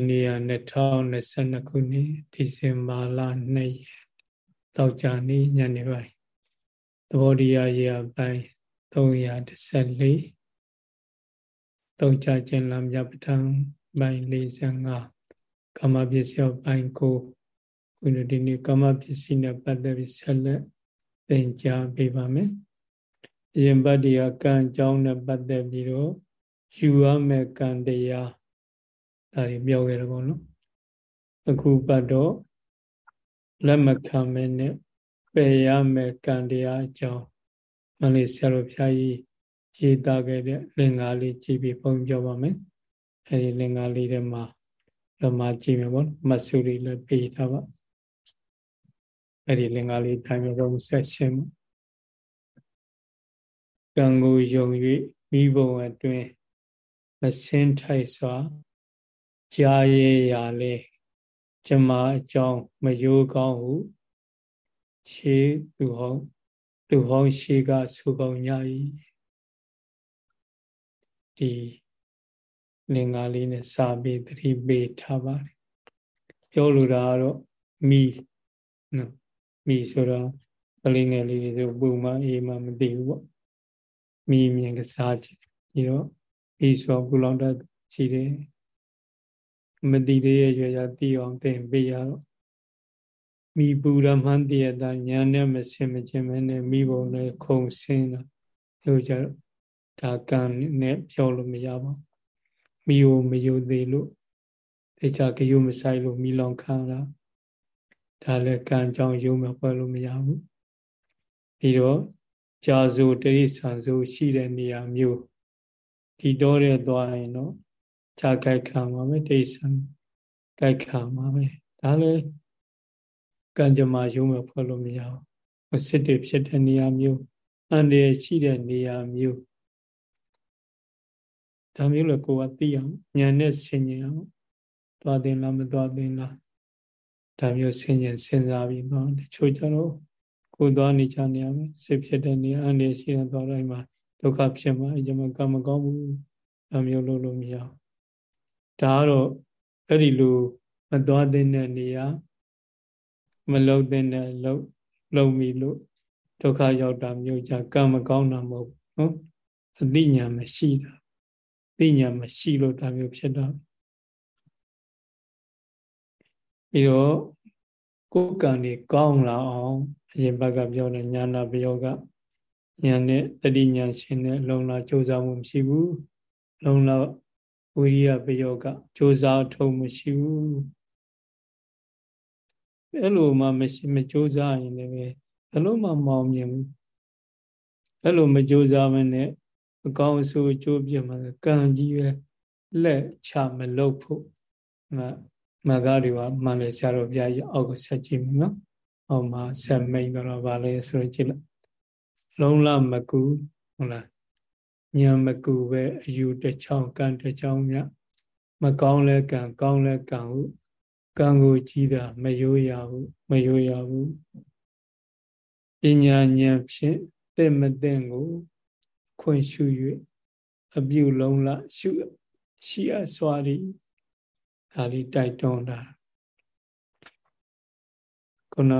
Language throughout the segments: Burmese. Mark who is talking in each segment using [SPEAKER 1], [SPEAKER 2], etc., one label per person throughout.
[SPEAKER 1] ဒီနေ့က2022ခုနှစ်ဒီဇင်ဘာလ2ရက်တောက်ကြနေ့ညနေပိုင်းသဘောတရားရာပိုင်း314တောက်ကြခြင်းလမ်းမြပဋ္ဌာန်းပိုင်း45ကာမပစ္စည်းပိုင်း9ခုနဒီနေ့ကာမပစ္စည်းနဲ့ပတ်သက်ပြီးဆက်လက်သင်ကြားပေးပါမယ်အရင်ပတ်တရားကံအကြောင်းနဲ့ပတ်သက်ပြီးတော့ယူရမယ့်ကံတရား ဒါတွေပြောခဲ့တယ်ပေါ့နော်အခုပတ်တော့လက်မခံမဲနဲ့ပယ်ရမယ်ကံတရားအကြောင်းမလေးဆရာတော်ဖျားကြီးရေးသားခဲ့တဲ့လင်္ကာလေးကြည့်ပြီးပုံပြောပါမယ်အဲဒီလင်္ကာလေးထဲမှာတော့မှကြည့်မယ်ပေါ့မဆုရီလည်းပေးထားပါအဲ့ဒီလင်္ကာလေးထိုင်ပြီးတော့ဆက်ရှင်းကံကိုယုံ၍မိဘုံအတွင်းမစင်းထိုက်စွာ ကြားရရာလေကျမအကြောင်းမယိုးကောင်းဟုရှေးသူဟောင်းသူဟောင်းရှေးကဆူကောင်းည၏ဒီလင်္ကာလေးနဲ့စာပြီးသတိပေးထားပါတယ်ပြောလိုတာကတော့မိနော်မိဆိုတော့ကလေးငယ်လေးတွေဆိုပူမအေးမမသိဘူးပေါ့မိမြင်ကစားကြည့်ပြီးတော့မိဆိုပူလောင်တတ်ရှိတယ် မတိလေးရဲ့ရွယ်ရသိအောင်သင်ပေးရတော့မိပူရမှန်းတည်ရတာညာနဲ့မစင်မချင်းမနဲ့မိဘုံနဲ့ခုံဆင်းတာဒီလိုကြတော့ဒါကံနဲ့ပြောလို့မရပါဘူးမိယိုမယိုသေးလို့တခြားကြယုမဆိုင်လို့မိလောင်ခံတာဒါလည်းကံကြောင့်ယုံမဖွဲ့လို့မရဘူးပြီးတော့ကြာဆိုတရိษံဆိုရှိတဲ့နေရာမျိုးဒီတော့တဲ့သွားရင်တော့ ခြားကြိုက်ခံပါမယ်ဒိဋ္ဌံကြိုက်ခံပါမယ်ဒါလည်းကံကြမ္မာရုံးမဖွဲ့လို့မရဘူးစစ်တွေဖြစ်တဲ့နေရာမျိုးအန္တရာယ်ရှိတဲ့နေရာမျိုးဒါမျိုးလည်းကိုယ်ကသိအောင်ဉာဏ်နဲ့ဆင်ញင်အောင်သွားတင်လားမသွားတင်လားဒါမျိုးဆင်ញင်စဉ်းစားပြီးတော့တချို့ကျတော့ကိုသွားနေကြနေရမယ်စစ်ဖြစ်တဲ့နေရာအန္တရာယ်ရှိတဲ့သွားတိုင်းမှာဒုက္ခဖြစ်မှာအကြမကံမကောင်းဘူးဒါမျိုးလုပ်လို့မရဘူး ဒါကတော့အဲ့ဒီလိုမသွားတဲ့နေရာမလုံတဲ့လုံလုံပြီလို့ဒုက္ခရောက်တာမျိုးကြကံမကောင်းတာမဟုတ်နော်အသိဉာဏ်မရှိတာသိဉာဏ်မရှိလို့ဒါမျိုးဖြစ်တာပြီးတော့ကိုယ်ကံတွေကောင်းလာအောင်အရင်ဘက်ကပြောတဲ့ညာနာပယောကဉာဏ်နဲ့တတိဉာဏ်ရှင်နဲ့လုံလာကြိုးစားမှုမရှိဘူးလုံလာ ဝိရိယပယောကကြိုးစားထုံမရှိဘူးအဲ့လိုမှမရှိမကြိုးစားရင်လည်းဘယ်လိုမှမောင်းမြင်ဘူးအဲ့လိုမကြိုးစားမနဲ့အကောင်းအဆိုးအကျိုးပြမှာကံကြီးပဲလက်ချမလုပ်ဖို့မမကားတွေကမှန်လေဆရာတော်ဘုရားကြီးအောက်ကိုဆက်ကြည့်မယ်နော်အောက်မှာဆက်မိန်တော့ဗာလဲဆိုကြည့်လိုက်လုံးလမကူဟုတ်လား ညံမကူပဲအယူတစ်ချောင်းကံတစ်ချောင်းမြမကောင်းလဲကံကောင်းလဲကံဟုကံကိုကြည်တာမယိုးရဘူးမယိုးရဘူးပညာဉာဏ်ဖြင့်တဲ့မတဲ့ကို ခွင့်ရှု၍အပြုလုံးလရှုရှိအစွာရီဒါလေးတိုက်တွန်းတာခုန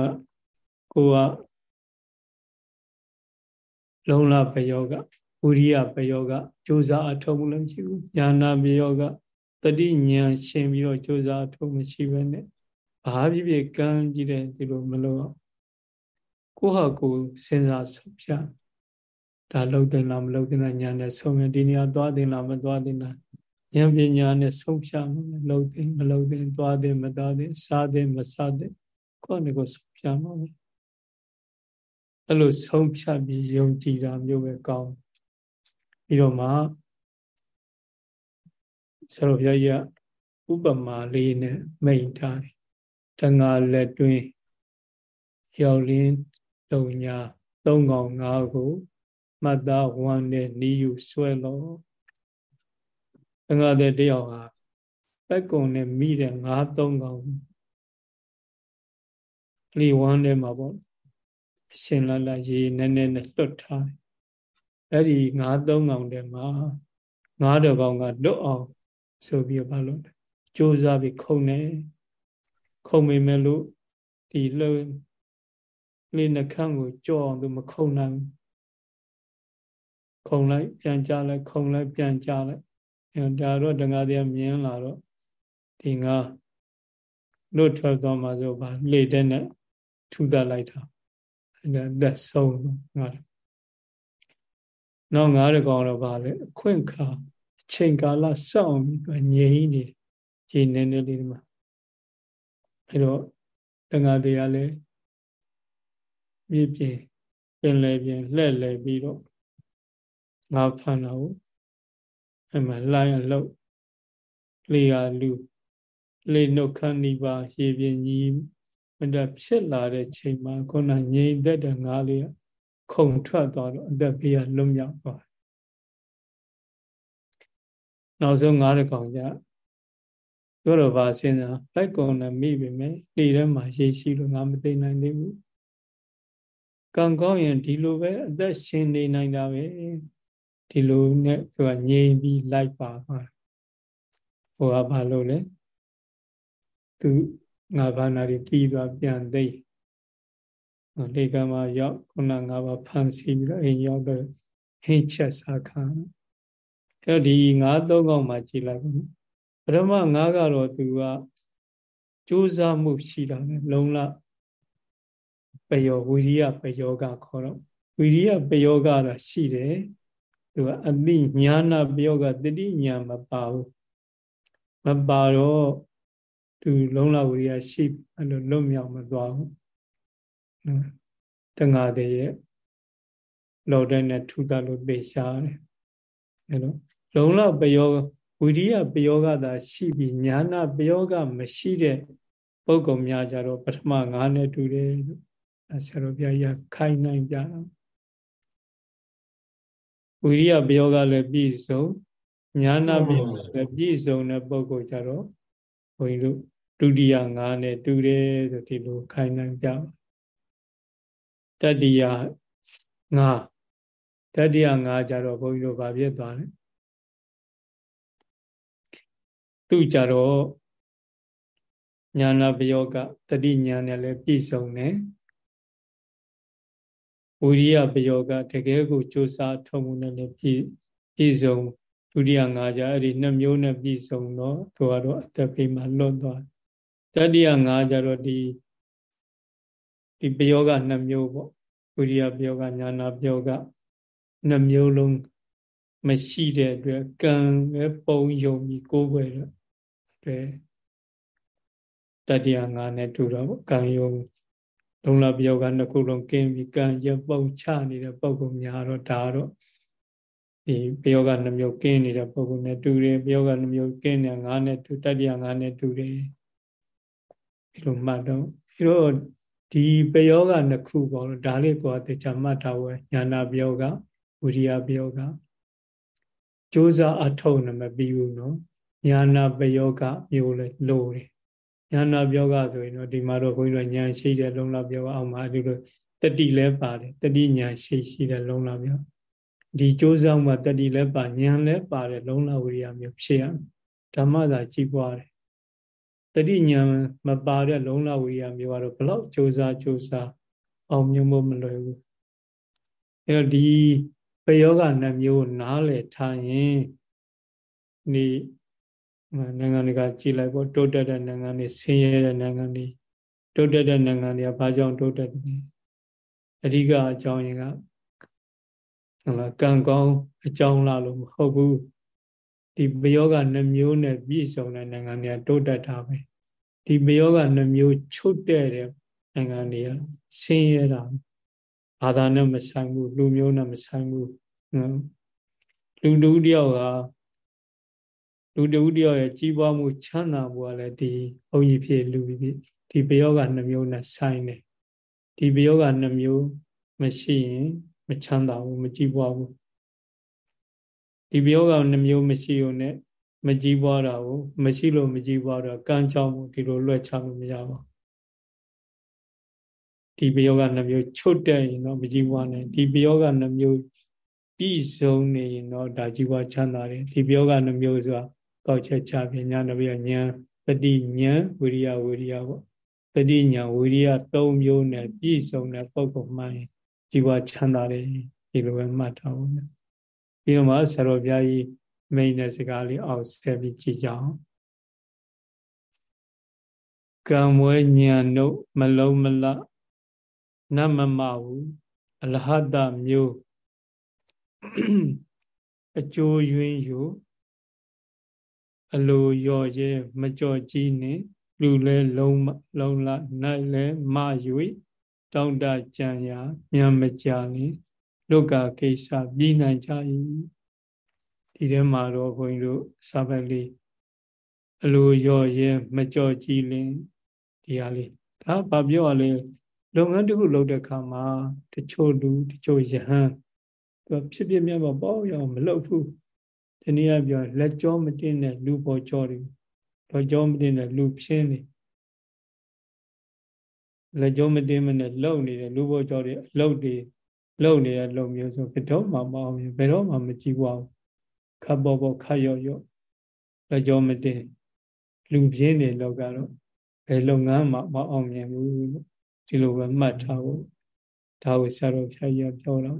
[SPEAKER 1] ကိုကလုံလပယောက ဝိရိယပယောကကြိုးစားအထောက်မှုလည်းမရှိဘူးညာနာပယောကတတိညာရှင်ပြီးတော့ကြိုးစားအထောက်မရှိဘဲနဲ့ဘာဖြစ်ဖြစ်ကံကြည့်တဲ့ဒီလိုမလို့ကိုဟာကိုစဉ်းစားဆုံးဖြတ်ဒါလှုပ်တင်လားမလှုပ်တင်လားညာနဲ့ဆုံးရဒီနေရာသွားတင်လားမသွားတင်လားဉာဏ်ပညာနဲ့ဆုံးဖြတ်မယ်လှုပ်တင်မလှုပ်တင်သွားတင်မသွားတင်စားတင်မစားတင်ကိုယ့်နဲ့ကိုဆုံးဖြတ်မှာပဲအဲ့လိုဆုံးဖြတ်ပြီးယုံကြည်တာမျိုးပဲကောင်း ပြီးတော့မှဆရာတော်ဘုရားကြီးကဥပမာလေးနဲ့မိန်ထားတယ်တငါလက်တွင်ရောက်လင်းတုံညာသုံးကောင်ငါးကိုမှတ်သားဝမ်းနဲ့နီးယူဆွဲလို့တငါတဲ့တယောက်ဟာပက်ကုံနဲ့မိတဲ့ငါးသုံးကောင်လီဝမ်းထဲမှာပေါ့အရှင်လလရေနည်းနည်းနဲ့လွတ်ထားတယ် အဲ့ဒီငါးသုံးကောင်ထဲမှာငါးတော်ကောင်ကလွတ်အောင်ဆိုပြီးဘာလို့ကြကြိုးစားပြီးခုံနေခုံမိမဲ့လို့ဒီလှလေးနှခမ်းကိုကြော့အောင်သူမခုံနိုင်ခုံလိုက်ပြန်ကြလိုက်ခုံလိုက်ပြန်ကြလိုက်အဲဒါတော့တန်ခါးတရားမြင်လာတော့ဒီငါလွတ်ထွက်သွားမှဆိုပါလေတဲ့နဲ့ထူသလိုက်တာအဲဒါသက်ဆုံးငါတော့ ငါးရကောင်တော့ပါလေအခွင့်ခါအချိန်ကာလစောင့်ပြီးငြိမ်နေခြေနေနေလေးဒီမှာအဲတော့တန်ခါးတရားလည်းမြေပြင်ပင်လေပြင်လှဲ့လေပြီးတော့ငါဖန်တာကိုအဲ့မှာလိုင်းအလုတ်လေယာလူလေနှုတ်ခမ်းနိပါရေပြင်းကြီးမတဖြစ်လာတဲ့ချိန်မှာခုနငြိမ်သက်တဲ့ငါးလေး ခုံထွက်သွားတော့အသက်ဘေးကလွတ်မြောက်သွားနောက်ဆုံးငါးတကောင်ကြတို့တော့ဗာစဉ်းစားလိုက်ကုန်နဲ့မိပြီမယ်လေထဲမှာရေရှိလို့ငါမသိနိုင်သေးဘူးကံကောင်းရင်ဒီလိုပဲအသက်ရှင်နေနိုင်တာပဲဒီလိုနဲ့သူကငြိမ်ပြီးလိုက်ပါသွားဟိုကဘာလို့လဲသူငါးပါးနာတွေပြီးသွားပြန်သိ လေကမှာရောက်ခုနငါးပါးဖန်စီပြီးတော့အိမ်ရောက်တော့ဟင်းချက်စားခံအဲ့ဒီငါးသုံးកောက်မှာကြည်လိုက်ပါပထမငါးကတော့သူကကြိုးစားမှုရှိတာနဲ့လုံလပယောဝိရိယပယောကခေါ်တော့ဝိရိယပယောကတော့ရှိတယ်သူကအတိညာနာပယောကတတိညာမပါဘူးမပါတော့သူလုံလဝိရိယရှိအဲ့လိုလွတ်မြောက်မသွားဘူး နော်တငါတဲ့ရဲ့လောတဲ့နဲ့ထူတာလို့ပေရှားတယ်အဲ့လိုလုံလပယောဝိရိယပယောကသာရှိပြီးညာနာပယောကမရှိတဲ့ပုဂ္ဂိုလ်များကြတော့ပထမငါးနဲ့တူတယ်လို့ဆရာတော်ဘုရားကြီးခိုင်းနိုင်ကြတာဝိရိယပယောကလည်းပြည့်စုံညာနာပယောလည်းပြည့်စုံတဲ့ပုဂ္ဂိုလ်ကြတော့ဘုန်းကြီးတို့ဒုတိယငါးနဲ့တူတယ်ဆိုဒီလိုခိုင်းနိုင်ကြ တတိယငါးတတိယငါးကြတော့ဘုန်းကြီးတို့ဗာပြည့်သွားတယ်သူကြတော့ညာနာပယောကတတိညာနဲ့လည်းပြည့်စုံတယ်ဝိရိယပယောကတကယ်ကိုစူးစမ်းထုံမှုနဲ့လည်းပြည့်ပြည့်စုံဒုတိယငါးကြအဲ့ဒီနှစ်မျိုးနဲ့ပြည့်စုံတော့သူကတော့အသက်ဖေးမှာလွတ်သွားတတိယငါးကြတော့ဒီ ဒီပယောကနှစ်မျိုးပေါ့ဝိရိယပယောကညာနာပယောကနှစ်မျိုးလုံးမရှိတဲ့အတွက်ကံပဲပုံယုံပြီးကိုးကွယ်တော့အတွက်တတိယငါးနဲ့တူတော့ကံယုံလုံလပယောကနှစ်ခုလုံးကင်းပြီးကံရပုံချနေတဲ့ပုံကများတော့ဒါတော့ဒီပယောကနှမျိုးကင်းနေတဲ့ပုံကနဲ့တူတယ်ပယောကနှမျိုးကင်းနေငါးနဲ့တူတတိယငါးနဲ့တူတယ်ဒီလိုမှတ်တော့ဒီတော့ ဒီပယောကနှစ်ခုပေါ့လို့ဒါလေးကိုတေချာမှတ်ထားဝဲညာနာပယောကဝိရိယပယောကကြိုးစားအထောက်နဲ့မပြီးဘူးနော်ညာနာပယောကမျိုးလဲလိုတယ်ညာနာပြောကဆိုရင်တော့ဒီမှာတော့ခွင်းတော့ညာရှိတဲ့လုံလပြောကအောင်မှာဒီလိုတတိလဲပါတယ်တတိညာရှိရှိတဲ့လုံလပြောဒီကြိုးစားမှတတိလဲပါညာလဲပါတယ်လုံလဝိရိယမျိုးဖြစ်ရဓမ္မသာကြည်ပွားတယ် တတိညာမပါတဲ့လုံလဝိရိယမျိုးကတော့ဘလောက်ကြိုးစားကြိုးစားအောင်မြင်ဖို့မလွယ်ဘူးအဲတော့ဒီပယောဂနှမျိုးနားလေထားရင်ဒီနိုင်ငံတွေကကြည်လိုက်ပေါ့တိုးတက်တဲ့နိုင်ငံတွေဆင်းရဲတဲ့နိုင်ငံတွေတိုးတက်တဲ့နိုင်ငံတွေကဘာကြောင့်တိုးတက်တယ်အဓိကအကြောင်းရင်းကဟုတ်လားကံကောင်းအကြောင်းလားလို့မဟုတ်ဘူးဒီဘယောဂနှမျိုးနဲ့ပြည့်စုံတဲ့နိုင်ငံတွေကတိုးတက်တာပဲ ဒီဘယောဂနှမျိုးချုပ်တဲ့နိုင်ငံတွေကဆင်းရဲတာဘာသာနဲ့မဆိုင်ဘူးလူမျိုးနဲ့မဆိုင်ဘူးလူတူတယောက်ကလူတဦးတယောက်ရဲ့ကြီးပွားမှုချမ်းသာမှုကလည်းဒီဘုံကြီးဖြစ်လူပြီးဒီပယောဂနှမျိုးနဲ့ဆိုင်တယ်ဒီပယောဂနှမျိုးမရှိရင်မချမ်းသာဘူးမကြီးပွားဘူးဒီပယောဂနှမျိုးမရှိုံနဲ့ မကြီးပွားတာကိုမရှိလို့မကြီးပွားတော့ကံကြောင့်ဒီလိုလွှဲချလို့မရပါဘူးဒီပယောဂနှမျိုးချုပ်တဲ့ရင်တော့မကြီးပွားနဲ့ဒီပယောဂနှမျိုးပြည့်စုံနေရင်တော့ဒါကြီးပွားချမ်းသာတယ်ဒီပယောဂနှမျိုးဆိုတာကောက်ချက်ချပညာတပြည့်ဉာဏ်တတိညာဝိရိယဝိရိယပေါ့တတိညာဝိရိယ၃မျိုးနဲ့ပြည့်စုံတဲ့ပုဂ္ဂိုလ်မှန်ជីវချမ်းသာတယ်ဒီလိုပဲမှတ်ထားဖို့ပြီးတော့မှဆရာတော်ဘုရားကြီး မိန်တဲ့စကားလေးအောက်ဆက်ပြီးကြည့်ကြအောင်ကံဝဲညာတို့မလုံးမလနတ်မမဘူးအလဟတမျိုးအကျိုးယွင်းယူအလိုရော့ရဲမကြော့ကြီးနဲ့လူလဲလုံးလုံးလာနိုင်လဲမ၍တောင့်တကြံရာမြန်မကြရင်လောကကိစ္စပြီးနိုင်ကြ၏ ဒီထဲမှာတော့ဘုန်းကြီးတို့စာပတ်လေးအလိုရော့ရဲမကြော့ကြီးလင်ဒီဟာလေးဒါဘာပြောရလဲလုပ်ငန်းတစ်ခုလုပ်တဲ့အခါမှာတချို့လူတချို့ယဟန်သူဖြစ်ဖြစ်မြတ်ပေါ့ရအောင်မလုပ်ဘူးဒီနေ့ကပြောလက်ကြောမတင်တဲ့လူပေါ်ကြောတွေလက်ကြောမတင်တဲ့လူဖြင်းနေလက်ကြောမတင်မနဲ့လုံနေတဲ့လူပေါ်ကြောတွေအလုတ်တွေလုံနေတဲ့လုံမျိုးဆိုဘယ်တော့မှမအောင်ဘူးဘယ်တော့မှမကြည့်ပါဘူး ခပ်ပေါ်ပေါ်ခတ်ရော့ရော့လက်ကြောမတင်လူပြင်းနေတော့ကတော့ဘယ်လုပ်ငန်းမှမအောင်မြင်ဘူးဒီလိုပဲမှတ်ထားဖို့ဒါကိုဆရာတော်ဖြာကြီးပြောတော့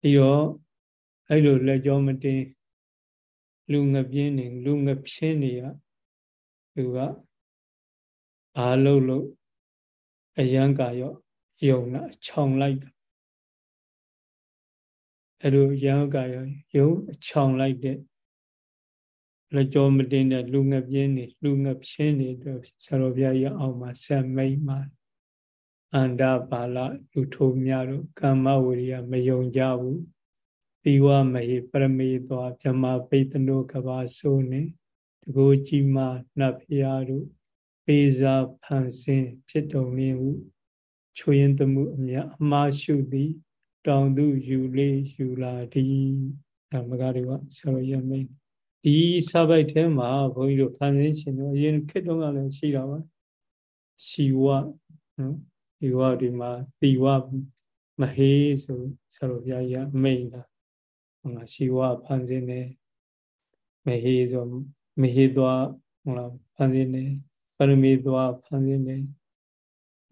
[SPEAKER 1] ပြီးတော့အဲ့လိုလက်ကြောမတင်လူငပြင်းနေလူငဖြင်းနေရသူကအားလုံးလို့အယံကာရောယုံနာခြောင်လိုက်တာ အဲ့လိုယံကာရောယုံခြောင်လိုက်တဲ့လက်ကြောမတင်တဲ့လူငပြင်းနေလူငဖြင်းနေတော့ဆရာတော်ဘုရားကြီးအောင်မှာဆက်မိတ်မှာအန္တပါဠလူထိုးများတို့ကမ္မဝရိယမယုံကြဘူးသီဝမဟိပရမေသောဗြဟ္မာပိတနုကဘာဆိုနေတကိုကြီးမနတ်ဖျားတို့ပေးစာဖန်ဆင်းဖြစ်တော်မူဟုချွေရင်သမှုအမြအမှားရှုသည် တောင်သူယူလေးယူလာသည်အမကားတွေကဆောရမိန်ဒီစာပိုက်ထဲမှာဘုန်းကြီးတို့ဖန်ဆင်းရှင်တို့အရင်ခေတ်တုန်းကလည်းရှိတာပါရှိဝနော်ဒီဝဒီမှာတိဝမဟေးဆိုဆရာတော်ဘုရားကြီးမိန်တာဟုတ်လားရှိဝဖန်ဆင်းတယ်မဟေးဆိုမဟေးသွားဟုတ်လားဖန်ဆင်းတယ်ပရမေသွားဖန်ဆင်းတယ်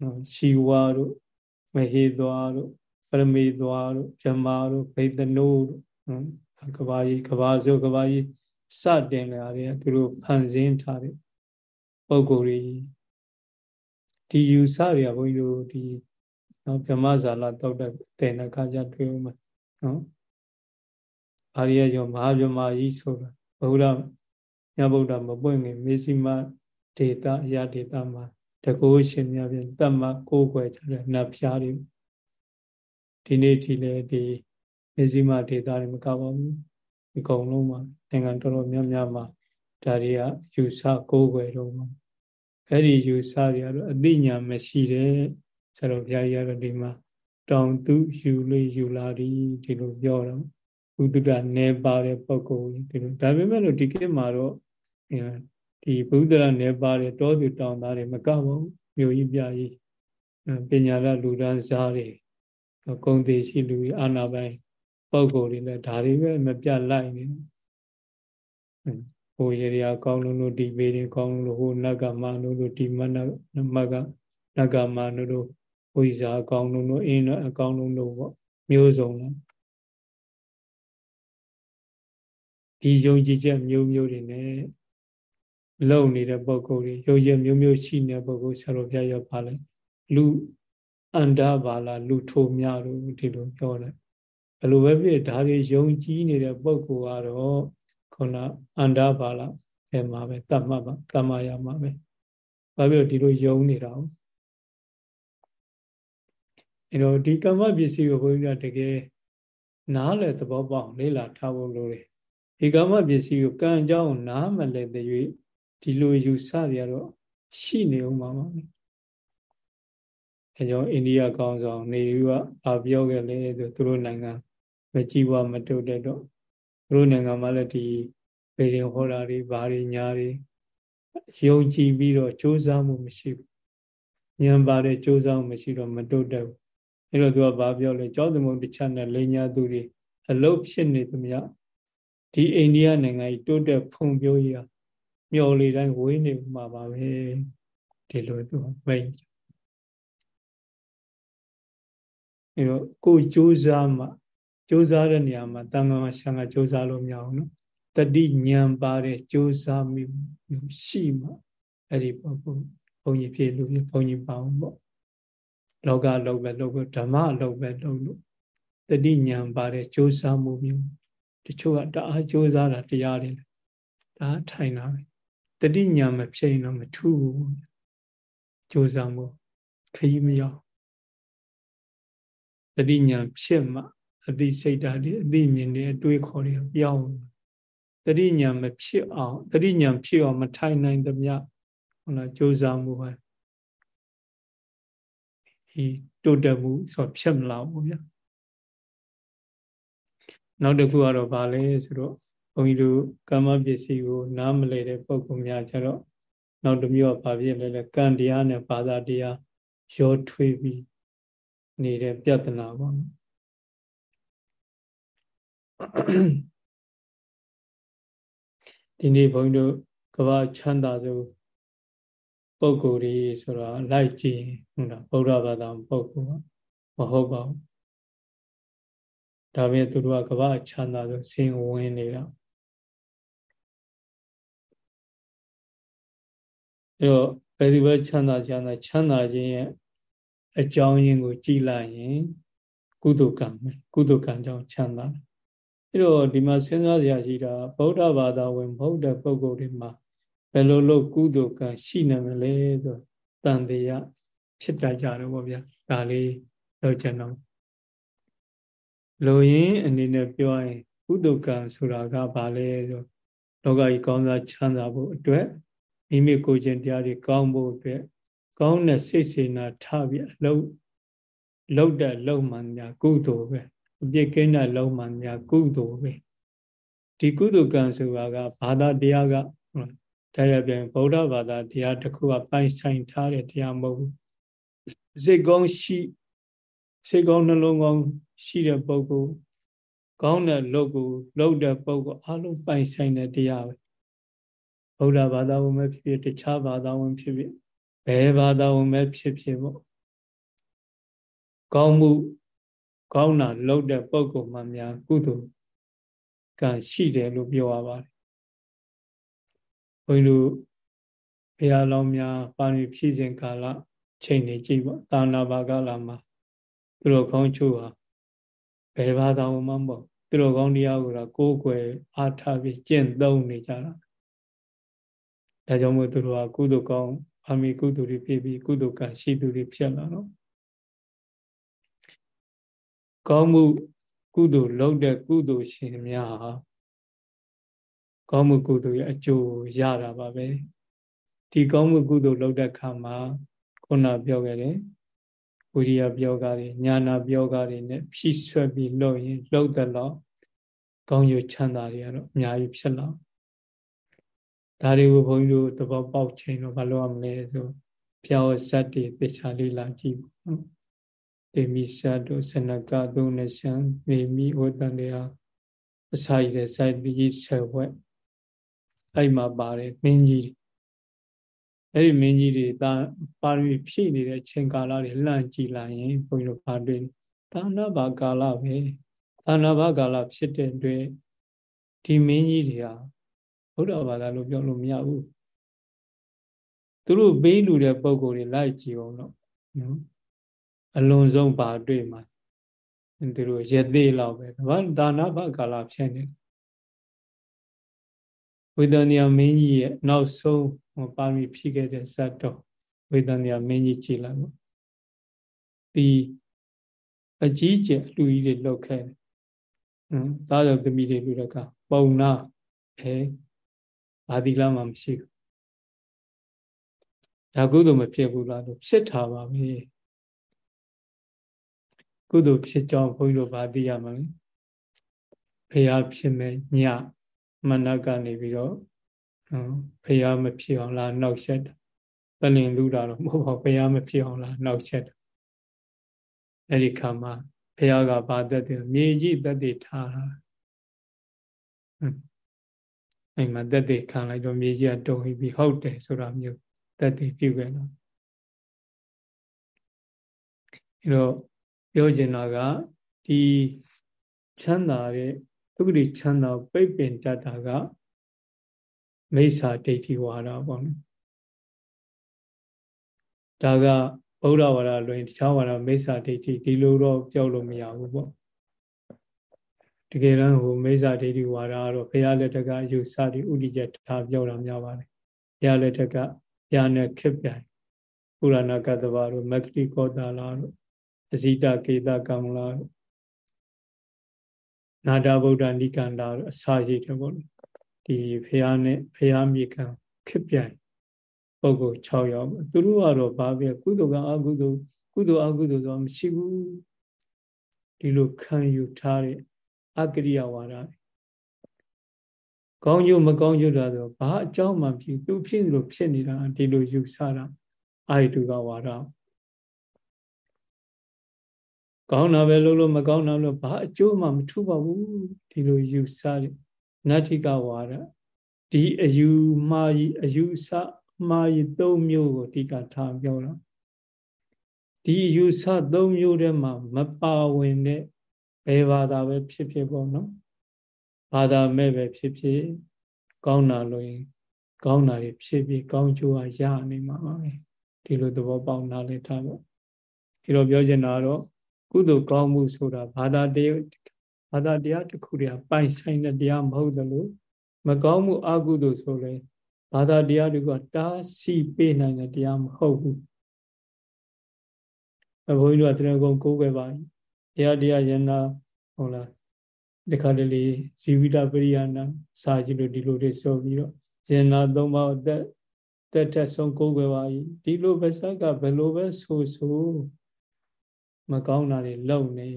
[SPEAKER 1] နော်ရှိဝတို့မဟေးသွားတို့ ပရမေသွားတို့ဇမာတို့ဗိဒနိုးတို့နော်ကဘာကြီးကဘာဆိုကဘာကြီးစတင်လာတယ်သူတို့ဖန်ဆင်းထားတဲ့ပုံကိုယ်ကြီးဒီယူဆတွေကဘုန်းကြီးတို့ဒီနော်ဗြဟ္မဇာလတောက်တဲ့တဲ့နခါကြတွေ့ဦးမှာနော်အာရိယကျော်မဟာဗြဟ္မာကြီးဆိုတာဘုရားညဗုဒ္ဓမပွင့်ခင်မေစီမဒေတာအရာဒေတာမှာတကူရှင်များပြန်တတ်မှကိုးကွယ်ကြတဲ့နတ်ဖျားတွေ ဒီနေ့ထိလည်းဒီမေစီမဒေတာတွေမကပါဘူးဒီကုံလုံးမှာနိုင်ငံတော်တော်များများမှာဒါတွေကယူဆကိုးကွယ်တော့မှာအဲ့ဒီယူဆတွေကတော့အသိဉာဏ်မရှိတဲ့ဆရာတော်ဘုရားကြီးကတော့ဒီမှာတောင်သူယူလို့ယူလာသည်ဒီလိုပြောတော့ဘုဒ္ဓနေပါတဲ့ပုဂ္ဂိုလ်ဒီလိုဒါပေမဲ့လို့ဒီကိမှာတော့ဒီဘုဒ္ဓရနေပါတဲ့တောသူတောင်သားတွေမကပါဘူးမြို့ကြီးပြကြီးပညာရလူဒန်းစားတွေ ဂုံသေးရှိလူအာနာပိုင်ပုဂ္ဂိုလ်တွေလည်းဒါတွေပဲမပြတ်လိုက်နေဟိုရေရာကောင်းလို့လို့ဒီပေတွေကောင်းလို့ဟိုနဂမလို့လို့ဒီမနမကနဂမလို့လို့ဝိဇာကောင်းလို့လို့အင်းတော့အကောင်းလို့လို့ပေါ့မျိုးစုံလားဒီယုံကြည်ချက်မျိုးမျိုးတွေနဲ့လုံနေတဲ့ပုံကိုယ်တွေယုံကြည်မျိုးမျိုးရှိနေတဲ့ပုံကိုယ်ဆရာတော်ဘုရားရောက်ပါလဲလူ အန္တဘာလာလူထိုများလို့ဒီလိုပြောတယ်ဘယ်လိုပဲဖြစ်ဒါတွေယုံကြည်နေတဲ့ပုံကိုယ်ကတော့ခုနအန္တဘာလာအဲမှာပဲတတ်မှတ်ပါတတ်မှတ်ရမှာပဲဘာဖြစ်လို့ဒီလိုယုံနေတာ哦အဲတော့ဒီကမ္မပစ္စည်းကိုဘုန်းကြီးကတကယ်နားလည်သဘောပေါက်လေ့လာထားဖို့လိုတယ်ဒီကမ္မပစ္စည်းကိုကံကြောင်းနားမလဲတဲ့၍ဒီလိုယူဆရတော့ရှိနေအောင်ပါပါ အဲကြောင့်အိန္ဒိယကောင်းဆောင်နေယူကအာပြောခဲ့လေဆိုသူတို့နိုင်ငံမကြီးဝမတုတ်တဲ့တော့သူတို့နိုင်ငံမှာလည်းဒီပေရင်ဟောတာတွေဘာတွေညာတွေယုံကြည်ပြီးတော့စူးစမ်းမှုမရှိဘူးဉာဏ်ပါတဲ့စူးစမ်းမရှိတော့မတုတ်တဲ့အဲတော့သူကဘာပြောလဲကြောသမုတ်တစ်ချက်နဲ့လိညာသူတွေအလုတ်ဖြစ်နေသမျှဒီအိန္ဒိယနိုင်ငံကြီးတိုးတက်ဖွံ့ဖြိုးရေးမျော်လေတိုင်းဝေးနေမှာပါပဲဒီလိုသူမိတ် အဲတော့ကိုကြိုးစားမှကြိုးစားတဲ့နေရာမှာတန်ခါမှာဆံကကြိုးစားလို့မရအောင်နော်တတိဉာဏ်ပါတဲ့ကြိုးစားမိရှိမှအဲ့ဒီပုဂ္ဂိုလ်ဘုန်းကြီးဖြစ်လို့ဘုန်းကြီးပါအောင်ပေါ့လောကလုံးပဲလုံးဓမ္မလုံးပဲလုံးလို့တတိဉာဏ်ပါတဲ့ကြိုးစားမှုမျိုးတချို့ကတအားကြိုးစားတာတရားတွေဒါထိုင်တာပဲတတိညာမဖြစ်ရင်တော့မထူးဘူးကြိုးစားမှုခရီးမရောက် တတိညာဖြစ်မှအသိစိတ်ဓာတ်တွေအသိမြင်တွေအတွေးခေါ်တွေပြောင်းတတိညာမဖြစ်အောင်တတိညာဖြစ်အောင်မထိုင်နိုင်သမျှဟုတ်လားကြိုးစားမှုပဲဒီတိုးတက်မှုဆိုဖြစ်မလာဘူးဗျာနောက်တစ်ခုကတော့ဗာလဲဆိုတော့ဘုန်းကြီးတို့ကာမပစ္စည်းကိုနားမလဲတဲ့ပုံကများကြတော့နောက်တစ်မျိုးကဘာဖြစ်လဲလဲကံတရားနဲ့ဘာသာတရားရောထွေးပြီး နေတဲ့ပြဿနာပေါ့နော်ဒီနေ့ဘုန်းကြီးတို့ကဘာချမ်းသာဆုံးပုံကိုယ်ကြီးဆိုတာလိုက်ကြည့်ဟုတ်လားဗုဒ္ဓဘာသာပုံကိုယ်မဟုတ်ပါဘူးဒါပေမဲ့သူတို့ကကမ္ဘာချမ်းသာဆိုဆင်းဝင်နေတာအဲတော့ဘယ်သူပဲချမ်းသာချမ်းသာချမ်းသာခြင်းရဲ့ အကြောင်းရင်းကို ကြည်လိုက်ရင် ကုသကံပဲကုသကံကြောင့်ချမ်းသာအဲတော့ဒီမှာစဉ်းစားစရာရှိတာဗုဒ္ဓဘာသာဝင်ဗုဒ္ဓပုဂ္ဂိုလ်တွေမှာဘယ်လိုလုပ်ကုသကံရှိနေမလဲဆိုတန်တရားဖြစ်တတ်ကြတယ်ပေါ့ဗျာဒါလေးတော့ကျွန်တော်လိုရင်းအနေနဲ့ပြောရင်ကုသကံဆိုတာကဘာလဲဆိုလောကကြီးကောင်းစားချမ်းသာဖို့အတွက်မိမိကိုယ်ချင်းတရားတွေကောင်းဖို့အတွက် ကောင်းတဲ့စိတ်စေနာထားပြီးအလုံးလောက်တဲ့လုံမှန်များကုသိုလ်ပဲအပြစ်ကင်းတဲ့လုံမှန်များကုသိုလ်ပဲဒီကုသိုလ်ကံဆိုတာကဘာသာတရားကတရားပြန်ဗုဒ္ဓဘာသာတရားတစ်ခုကပိုင်ဆိုင်ထားတဲ့တရားမဟုတ်ဘူးစိတ်ကောင်းရှိစိတ်ကောင်းနှလုံးကောင်းရှိတဲ့ပုဂ္ဂိုလ်ကောင်းတဲ့လုပ်ကိုလုပ်တဲ့ပုဂ္ဂိုလ်အလုံးပိုင်ဆိုင်တဲ့တရားပဲဗုဒ္ဓဘာသာဝင်ပဲဖြစ်ဖြစ်တခြားဘာသာဝင်ဖြစ်ဖြစ် ဘယ်ဘာသာဝင်ပဲဖြစ်ဖြစ်ပေါ့ကောင်းမှုကောင်းတာလုပ်တဲ့ပုဂ္ဂိုလ်မှများကုသိုလ်ကံရှိတယ်လို့ပြောရပါတယ်ဘုန်းကြီးတို့ဘုရားလောင်းများပါရမီဖြည့်စဉ်ကာလချိန်နေကြည့်ပေါ့သာနာဘာကာလမှာသူတို့ကောင်းချို့ဟာဘယ်ဘာသာမှမဟုတ်သူတို့ကောင်းတရားကိုတော့ကိုးကွယ်အားထားပြီးကျင့်သုံးနေကြတာဒါကြောင့်မို့သူတို့ကကုသိုလ်ကောင်း အမိကုသိုလ်တွေဖြစ်ပြီးကုသိုလ်ကံရှိသူတွေဖြစ်လာတော့ကောင်းမှုကုသိုလ်လုပ်တဲ့ကုသိုလ်ရှင်များဟာကောင်းမှုကုသိုလ်ရဲ့အကျိုးရတာပါပဲဒီကောင်းမှုကုသိုလ်လုပ်တဲ့ခါမှာခုနပြောခဲ့တယ်ဝိရိယပြောကားတွေညာနာပြောကားတွေနဲ့ဖြည့်ဆွက်ပြီးလုပ်ရင်လှုပ်တဲ့တော့ကောင်းကျိုးချမ်းသာတွေကတော့အများကြီးဖြစ်လာ ဒါတွေကိုဘုန်းကြီးတို့သဘောပေါက်ချိန်တော့မလုပ်ရမလဲဆိုပြောင်းဇတ်တွေသေချာလေးလာကြည့်ပေါ့နော်ဒေမီဆတ်တို့စနကသုံးနဲ့ရှံမေမီဝတ္တန်တရားအစာရည်တဲ့စိုက်ပြီးဆယ်ဝက်အဲ့မှာပါတယ်မင်းကြီးအဲ့ဒီမင်းကြီးတွေတာပါရမီဖြည့်နေတဲ့ချိန်ကာလတွေလှမ်းကြည့်လိုက်ရင်ဘုန်းကြီးတို့ဘာတွေ့ဒါနဘာကာလပဲဒါနဘာကာလဖြစ်တဲ့အတွက်ဒီမင်းကြီးတွေဟာ ဘုရားဘာသာလို့ပြောလို့မရဘူးသူတို့ဘေးလူတဲ့ပုံကိုယ်တွေလိုက်ကြည့်အောင်တော့နော်အလွန်ဆုံးဘာတွေ့မှာသူတို့ရသေးလောက်ပဲဒါဒါနဘာကာလဖြစ်နေဝေဒနိယမင်းကြီးရဲ့နောက်ဆုံးပါရမီဖြည့်ခဲ့တဲ့ဇတ်တော်ဝေဒနိယမင်းကြီးကြည်လိုက်ပေါ့ဒီအကြီးကျယ်လူကြီးတွေလောက်ခဲ့တယ်ဟမ်ဒါကြောင့်သမီးတွေလူတော့ကပုံနာအဲ ဘာတိလာမှမရှိဘူးဒါကုသိုလ်မဖြစ်ဘူးလားလို့ဖြစ်တာပါပဲကုသိုလ်ဖြစ်ကြောင်းဘုန်းကြီးတို့ဗာသိရမှာလေဖရာဖြစ်မဲ့ညမနကနေပြီးတော့ဖရာမဖြစ်အောင်လားနှောက်ရက်တလင်လူတာတော့မဟုတ်ပါဘူးဖရာမဖြစ်အောင်လားနှောက်ရက်အဲ့ဒီခါမှာဖရာကဘာသက်တယ်မြေကြီးသက်တည်ထားတာ အဲ့မှာတက်သေးခံလိုက်တော့မြေကြီးကတုံပြီးဟုတ်တယ်ဆိုတာမျိုးတက်သေးပြုခဲ့တော့အဲ့တော့ပြောချင်တာကဒီချမ်းသာတဲ့ဒုက္ခချမ်းသာပိတ်ပင်တတ်တာကမိစ္ဆာဒိဋ္ဌိဝါဒပေါ့နော်ဒါကဗုဒ္ဓဝါဒလွင်တခြားဝါဒမိစ္ဆာဒိဋ္ဌိဒီလိုတော့ပြောလို့မရဘူးပေါ့ တကယ်တမ်းဟိုမိစ္ဆာဒိဋ္ဌိဝါဒကတော့ဘုရားလက်ထက်ကအယူစသည်ဥဒိချက်ထားပြောတာများပါတယ်ဘုရားလက်ထက်ကဘုရားနဲ့ခစ်ပြန်ပုရဏကတ္တဝါတို့မဂ္ဂတိကောတာလာတို့အဇိတကေတကံလာတို့နာတာဗုဒ္ဓနိကန္တာတို့အစာရှိတယ်ပေါ့ဒီဘုရားနဲ့ဘုရားမြေခံခစ်ပြန်ပုဂ္ဂိုလ်6ယောက်သူတို့ကတော့ဘာပဲကုသိုလ်ကအကုသိုလ်ကုသိုလ်အကုသိုလ်ဆိုမရှိဘူးဒီလိုခံယူထားတဲ့ အကရိယဝါဒကောင်းကျိုးမကောင်းကျိုးတာဆိုဘာအကြောင်းမှဖြစ်သူဖြစ်လို့ဖြစ်နေတာဒီလိုယူဆတာအာယတုကဝါဒကောင်းတာပဲလို့လို့မကောင်းတာလို့ဘာအကျိုးမှမထူပါဘူးဒီလိုယူဆတဲ့နတ္ထိကဝါဒဒီအယူမှားကြီးအယူဆမှားကြီး၃မျိုးကိုတိကထားပြောတာဒီအယူဆ၃မျိုးထဲမှာမပါဝင်တဲ့ ဘယ်ဘာသာပဲဖြစ်ဖြစ်ပေါ့နော်ဘာသာမဲ့ပဲဖြစ်ဖြစ်ကောင်းတာလို့ရင်ကောင်းတာတွေဖြစ်ပြီးကောင်းကျိုးရရနေမှာပါပဲဒီလိုသဘောပေါက်နားလည်ထားပေါ့ဒီလိုပြောချင်တာတော့ကုသိုလ်ကောင်းမှုဆိုတာဘာသာတရားဘာသာတရားတစ်ခုတည်းပိုင်ဆိုင်တဲ့တရားမဟုတ်သလိုမကောင်းမှုအကုသိုလ်ဆိုလဲဘာသာတရားတွေကတားဆီးပေးနိုင်တဲ့တရားမဟုတ်ဘူးအဘုန်းကြီးတို့ကတရကုံကိုးကွယ်ပါ တရားတရားယန္နာဟုတ်လားဒီခါတလေဇီဝိတပရိယနာစာကြည့်လို့ဒီလိုတွေဆိုပြီးတော့ယန္နာသုံးပါးအသက်တက်တက်ဆုံးကိုးကွယ်ပါဒီလိုပဲစကဘယ်လိုပဲဆိုဆိုမကောင်းတာတွေလုံနေ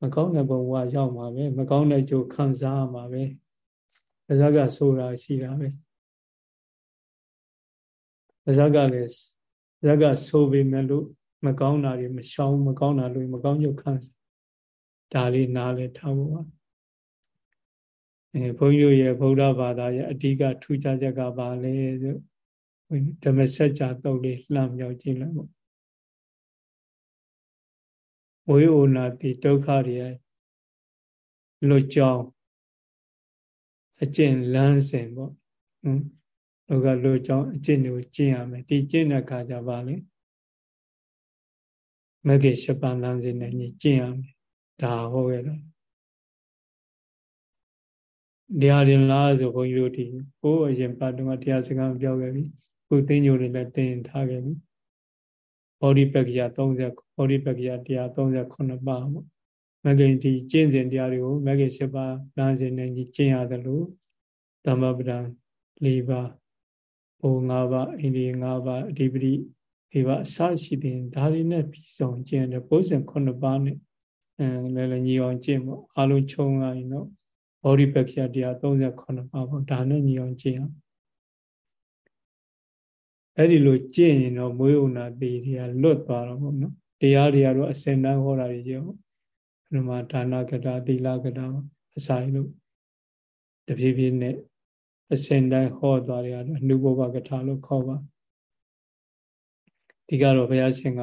[SPEAKER 1] မကောင်းတဲ့ဘဝရောက်မှာပဲမကောင်းတဲ့ကြိုခံစားရမှာပဲပါဇက်ကဆိုတာရှိတာပဲပါဇက်ကလည်းဇက်ကဆိုပေမဲ့လို့ မကောင်းတာတွေမရှောင်မကောင်းတာလို့မကောင်းရုပ်ခံဒါလေးနားလဲထားဖို့ပါအဲဘုန်းကြီးတို့ရဲ့ဗုဒ္ဓဘာသာရဲ့အဓိကထူးခြားချက်ကဘာလဲဆိုဓမ္မစကြာတုတ်လေးလှမ်းမြောက်ကြည့်လိုက်ပေါ့ဝေဝနာတိဒုက္ခတွေလွတ်ကြောင်းအကျင့်လန်းစဉ်ပေါ့နော်လောကလွတ်ကြောင်းအကျင့်တွေကိုကျင့်ရမယ်ဒီကျင့်တဲ့အခါကျပါလေ မဂ္ဂင်၈ပါးလမ်းစဉ်နဲ့ညီကျင့်ရမယ်ဒါဟောခဲ့တော့တရားရင်လားဆိုဘုန်းကြီးတို့ဒီကိုယ်အရင်ပတ်တော့တရားစကားပြောခဲ့ပြီခုသိညိုတွေလည်းသင်ထားခဲ့ပြီဘောဓိပက္ခယ30ဘောဓိပက္ခယ138ပါးပေါ့မဂ္ဂင်ဒီကျင့်စဉ်တရားတွေကိုမဂ္ဂင်၈ပါးလမ်းစဉ်နဲ့ညီကျင့်ရတယ်လို့ဓမ္မပဒံ၄ပါးဘုံ၅ပါးအိန္ဒိယ၅ပါးအဓိပတိ ဒီပါအစရှိတဲ့ဒါတွေနဲ့ပြီးဆုံးကျင့်တယ်ပုစင်9ပါးနဲ့အဲလည်းလည်းညီအောင်ကျင့်ပေါ့အလုံးခြုံလိုက်တော့ဘောဓိပက္ခယတရား38ပါးပေါ့ဒါနဲ့ညီအောင်ကျင့်အောင်အဲ့ဒီလိုကျင့်ရင်တော့မွေးဥနာတိတွေကလွတ်သွားတော့ပေါ့နော်တရားတွေကတော့အစင်တန်းဟောတာတွေကြောပေါ့ဒီမှာဒါနကတာသီလကတာအစာရလို့တဖြည်းဖြည်းနဲ့အစင်တိုင်းဟောသွားတယ်ကတော့အနုဘောဘကထာလို့ခေါ်ပါ ဒီကတော့ဘုရားရှင်က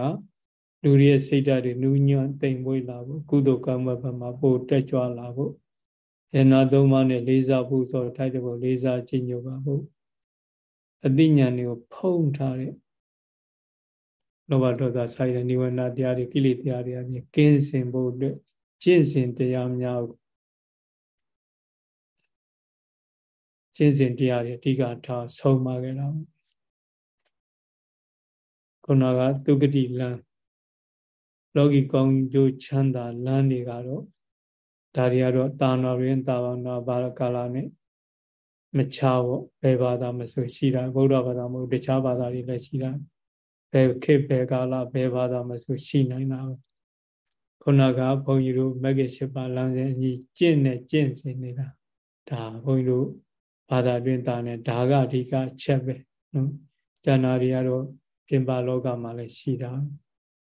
[SPEAKER 1] လူရဲ့စိတ်ဓာတ်တွေနူးညံ့တိမ်မွေးလာဖို့ကုသိုလ်ကံဘက်မှာပို့တက်ကြွလာဖို့ယနာသုံးပါးနဲ့လေးစားဖို့ဆိုထိုက်တဲ့ဖို့လေးစားကြည်ညိုပါဖို့အသိဉာဏ်တွေကိုဖုံးထားတဲ့လောဘဒေါသဆိုင်တဲ့နိဝရဏတရားတွေကိလေသာတွေအပြင်ကင်းစင်ဖို့အတွက်ကျင့်စဉ်တရားများကိုကျင့်စဉ်တရားတွေအဓိကထားဆုံးမခဲ့တာ ခုနကသုဂတိလမ်းလောကီကောင်းကျိုးချမ်းသာလမ်းတွေကတော့ဒါတွေကတော့တာနာရင်းတာဝနာဘာကာလနဲ့မချဘောဘယ်ဘာသာမဆိုရှိတာဗုဒ္ဓဘာသာမဟုတ်တခြားဘာသာတွေလည်းရှိတာဘယ်ခေတ်ဘယ်ကာလဘယ်ဘာသာမဆိုရှိနိုင်တာခုနကဘုန်းကြီးတို့မဂ္ဂင်၈ပါးလမ်းစဉ်အညီကျင့်နဲ့ကျင့်စဉ်နေတာဒါဘုန်းကြီးတို့ဘာသာတွင်တာနဲ့ဒါကအဓိကချက်ပဲနော်ကျန်တာတွေကတော့ ပြင်ပလောကမှာလည်းရှိတာ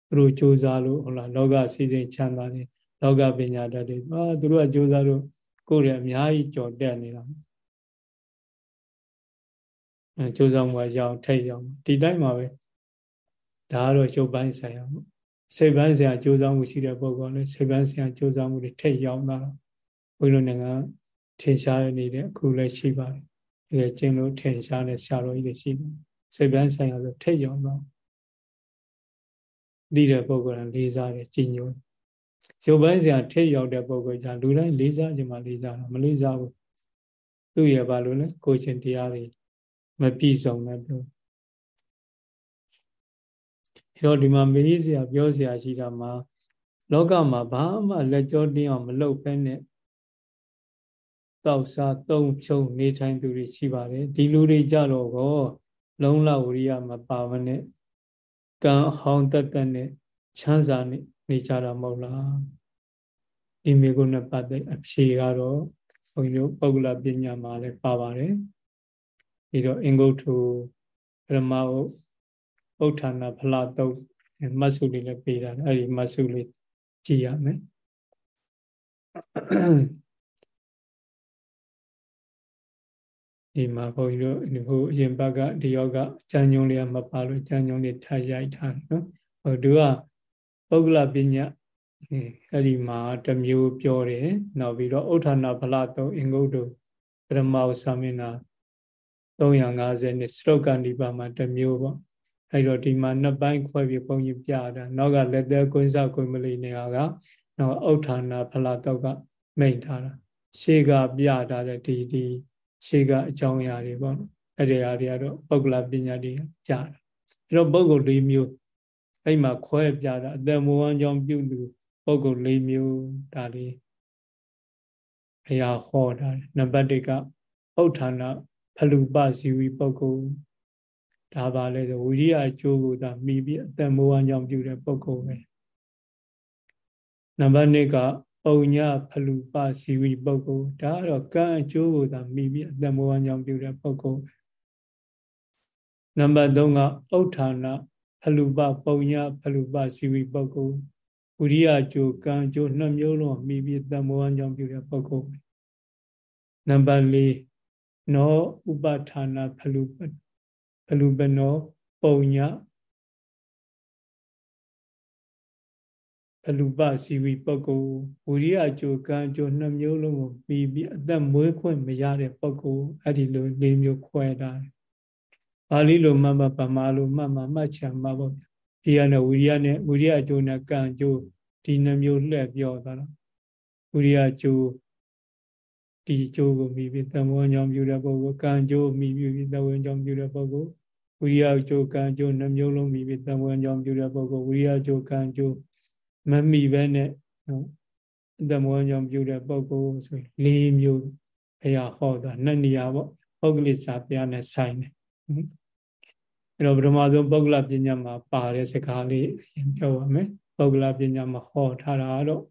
[SPEAKER 1] သူတို့စူးစမ်းလို့ဟုတ်လားလောကစီစဉ်ချမ်းသာတယ်လောကပညာတတ်တွေအာသူတို့ကစူးစမ်းလို့ကိုယ်ရအများကြီးကြော်တက်နေတာအဲကြိုးစားမှုကရောက်ထိတ်ရောက်ဒီတိုင်းမှာပဲဒါကတော့ရုပ်ပိုင်းဆိုင်ရာပေါ့စိတ်ပိုင်းဆိုင်ရာကြိုးစားမှုရှိတဲ့ပုဂ္ဂိုလ်လည်းစိတ်ပိုင်းဆိုင်ရာကြိုးစားမှုတွေထိတ်ရောက်လာတော့ဘုန်းကြီးတို့နိုင်ငံထင်ရှားနေတဲ့အခုလည်းရှိပါတယ်တကယ်ကျင့်လို့ထင်ရှားတဲ့ဆရာတော်ကြီးတွေရှိတယ် စိတ်ပိုင်းဆိုင်ရာဆိုထိတ်ရောက်တော့ဒီတဲ့ပုဂ္ဂိုလ်ကလေးစားတယ်ကြည်ညိုရုပ်ပိုင်းဆိုင်ရာထိတ်ရောက်တဲ့ပုဂ္ဂိုလ်ကလူတိုင်းလေးစားခြင်းမလေးစားတော့မလေးစားဘူးသူ့ရဲ့ဘာလို့လဲကိုချင်းတရားတွေမပြည့်စုံတဲ့ပြောအဲတော့ဒီမှာမေးစရာပြောစရာရှိတာမှာလောကမှာဘာမှလက်ကြောတင်းအောင်မလုပ်ဘဲနဲ့တောက်စားသုံးဖြုံနေထိုင်သူတွေရှိပါတယ်ဒီလူတွေကြတော့ကော လုံးလဝရိယမပါမနဲ့ကံဟောင်းတက်တက်နဲ့ချမ်းသာနေနေကြတာမဟုတ်လားဒီမိကုနဲ့ပတ်သက်အဖြေကတော့ဘုန်းကြီးတို့ပုဂ္ဂလပညာမှာလည်းပါပါတယ်ပြီးတော့အင်္ဂုတ္ထုပရမဥဥဋ္ဌာဏဖလတုတ်မတ်စုလေးလည်းပေးတာအဲ့ဒီမတ်စုလေးကြည့်ရမယ် ဒီမှာဘုန်းကြီးတို့ဒီဟိုအရင်ဘက်ကဒီယောဂကျမ်းညုံလေးကမပါလို့ကျမ်းညုံလေးထားရိုက်ထားတယ်နော်ဟိုသူကပုဂ္ဂလပညာအဲ့ဒီမှာတမျိုးပြောတယ်နောက်ပြီးတော့ဥဋ္ဌာဏဖလတုတ်အင်္ဂုတ္တုပရမဥသမင်နာ350နှစ်စရုပ်ကဏိပါမှာတမျိုးပေါ့အဲ့တော့ဒီမှာနှစ်ပိုင်းခွဲပြီးဘုန်းကြီးပြတာနောက်ကလက်သေးကွင်းစကွင်းမလီနေရာကနောက်ဥဋ္ဌာဏဖလာတော့ကမိန်ထားတာရှေးကပြထားတဲ့ဒီဒီ ရှေးကအကြောင်းအရာတွေပေါ့နော်အဲ့ဒီအရာတွေကတော့ပုဂ္ဂလပညာတွေပြတာအဲ့တော့ပုဂ္ဂိုလ်၄မျိုးအဲ့မှာခွဲပြတာအတ္တမောဟကြောင့်ပြုသူပုဂ္ဂိုလ်၄မျိုးဒါလေးအရာဟောတာနံပါတ်၁ကဥဋ္ဌာဏဖလူပဇီဝီပုဂ္ဂိုလ်ဒါပါလဲဆိုဝိရိယအကျိုးကိုသာမိပြီးအတ္တမောဟကြောင့်ပြုတဲ့ပုဂ္ဂိုလ်ပဲနံပါတ်2က ပုံညဖလူပစီဝီပုဂ္ဂိုလ်ဒါကတော့ကံအကျိုးကိုသာမိပြီးအတ္တမောဟကြောင့်ပြုတဲ့ပုဂ္ဂိုလ်နံပါတ်3ကဥဋ္ဌာဏဖလူပပုံညဖလူပစီဝီပုဂ္ဂိုလ်ဝိရိယအကျိုးကံအကျိုးနှစ်မျိုးလုံးမိပြီးတမောဟကြောင့်ပြုတဲ့ပုဂ္ဂိုလ်နံပါတ်4နောဥပဌာဏဖလူပဖလူပနောပုံည ဖလူပစီဝီပုဂ္ဂိုလ်ဝိရိယအကျိုးကံအကျိုးနှစ်မျိုးလုံးကိုပြီးပြီးအသက်မွေးခွင့်မရတဲ့ပုဂ္ဂိုလ်အဲ့ဒီလိုလေးမျိုးခွဲတာပါဠိလိုမှတ်မှဗမာလိုမှတ်မှမှတ်ချင်မှပေါ့ဒီကနေ့ဝိရိယနဲ့ဝိရိယအကျိုးနဲ့ကံအကျိုးဒီနှမျိုးလှည့်ပြောတာဝိရိယအကျိုးဒီကျိုးကိုမိပြီးတမောကြောင့်ပြုတဲ့ပုဂ္ဂိုလ်ကံကျိုးမိပြီးတဝင်းကြောင့်ပြုတဲ့ပုဂ္ဂိုလ်ဝိရိယကျိုးကံကျိုးနှမျိုးလုံးမိပြီးတမောကြောင့်ပြုတဲ့ပုဂ္ဂိုလ်ဝိရိယကျိုးကံကျိုး မမိပဲနဲ့နော်တမောကြောင့်ပြုတဲ့ပုဂ္ဂိုလ်ဆို၄မျိုးဘုရားဟောတာနှစ်နေရာပေါ့ပုဂ္ဂလိစာတရားနဲ့ဆိုင်တယ်အဲ့တော့ပထမဆုံးပုဂ္ဂလပညာမှာပါတဲ့စကားလေးပြောပါမယ်ပုဂ္ဂလပညာမှာဟောထားတာတော့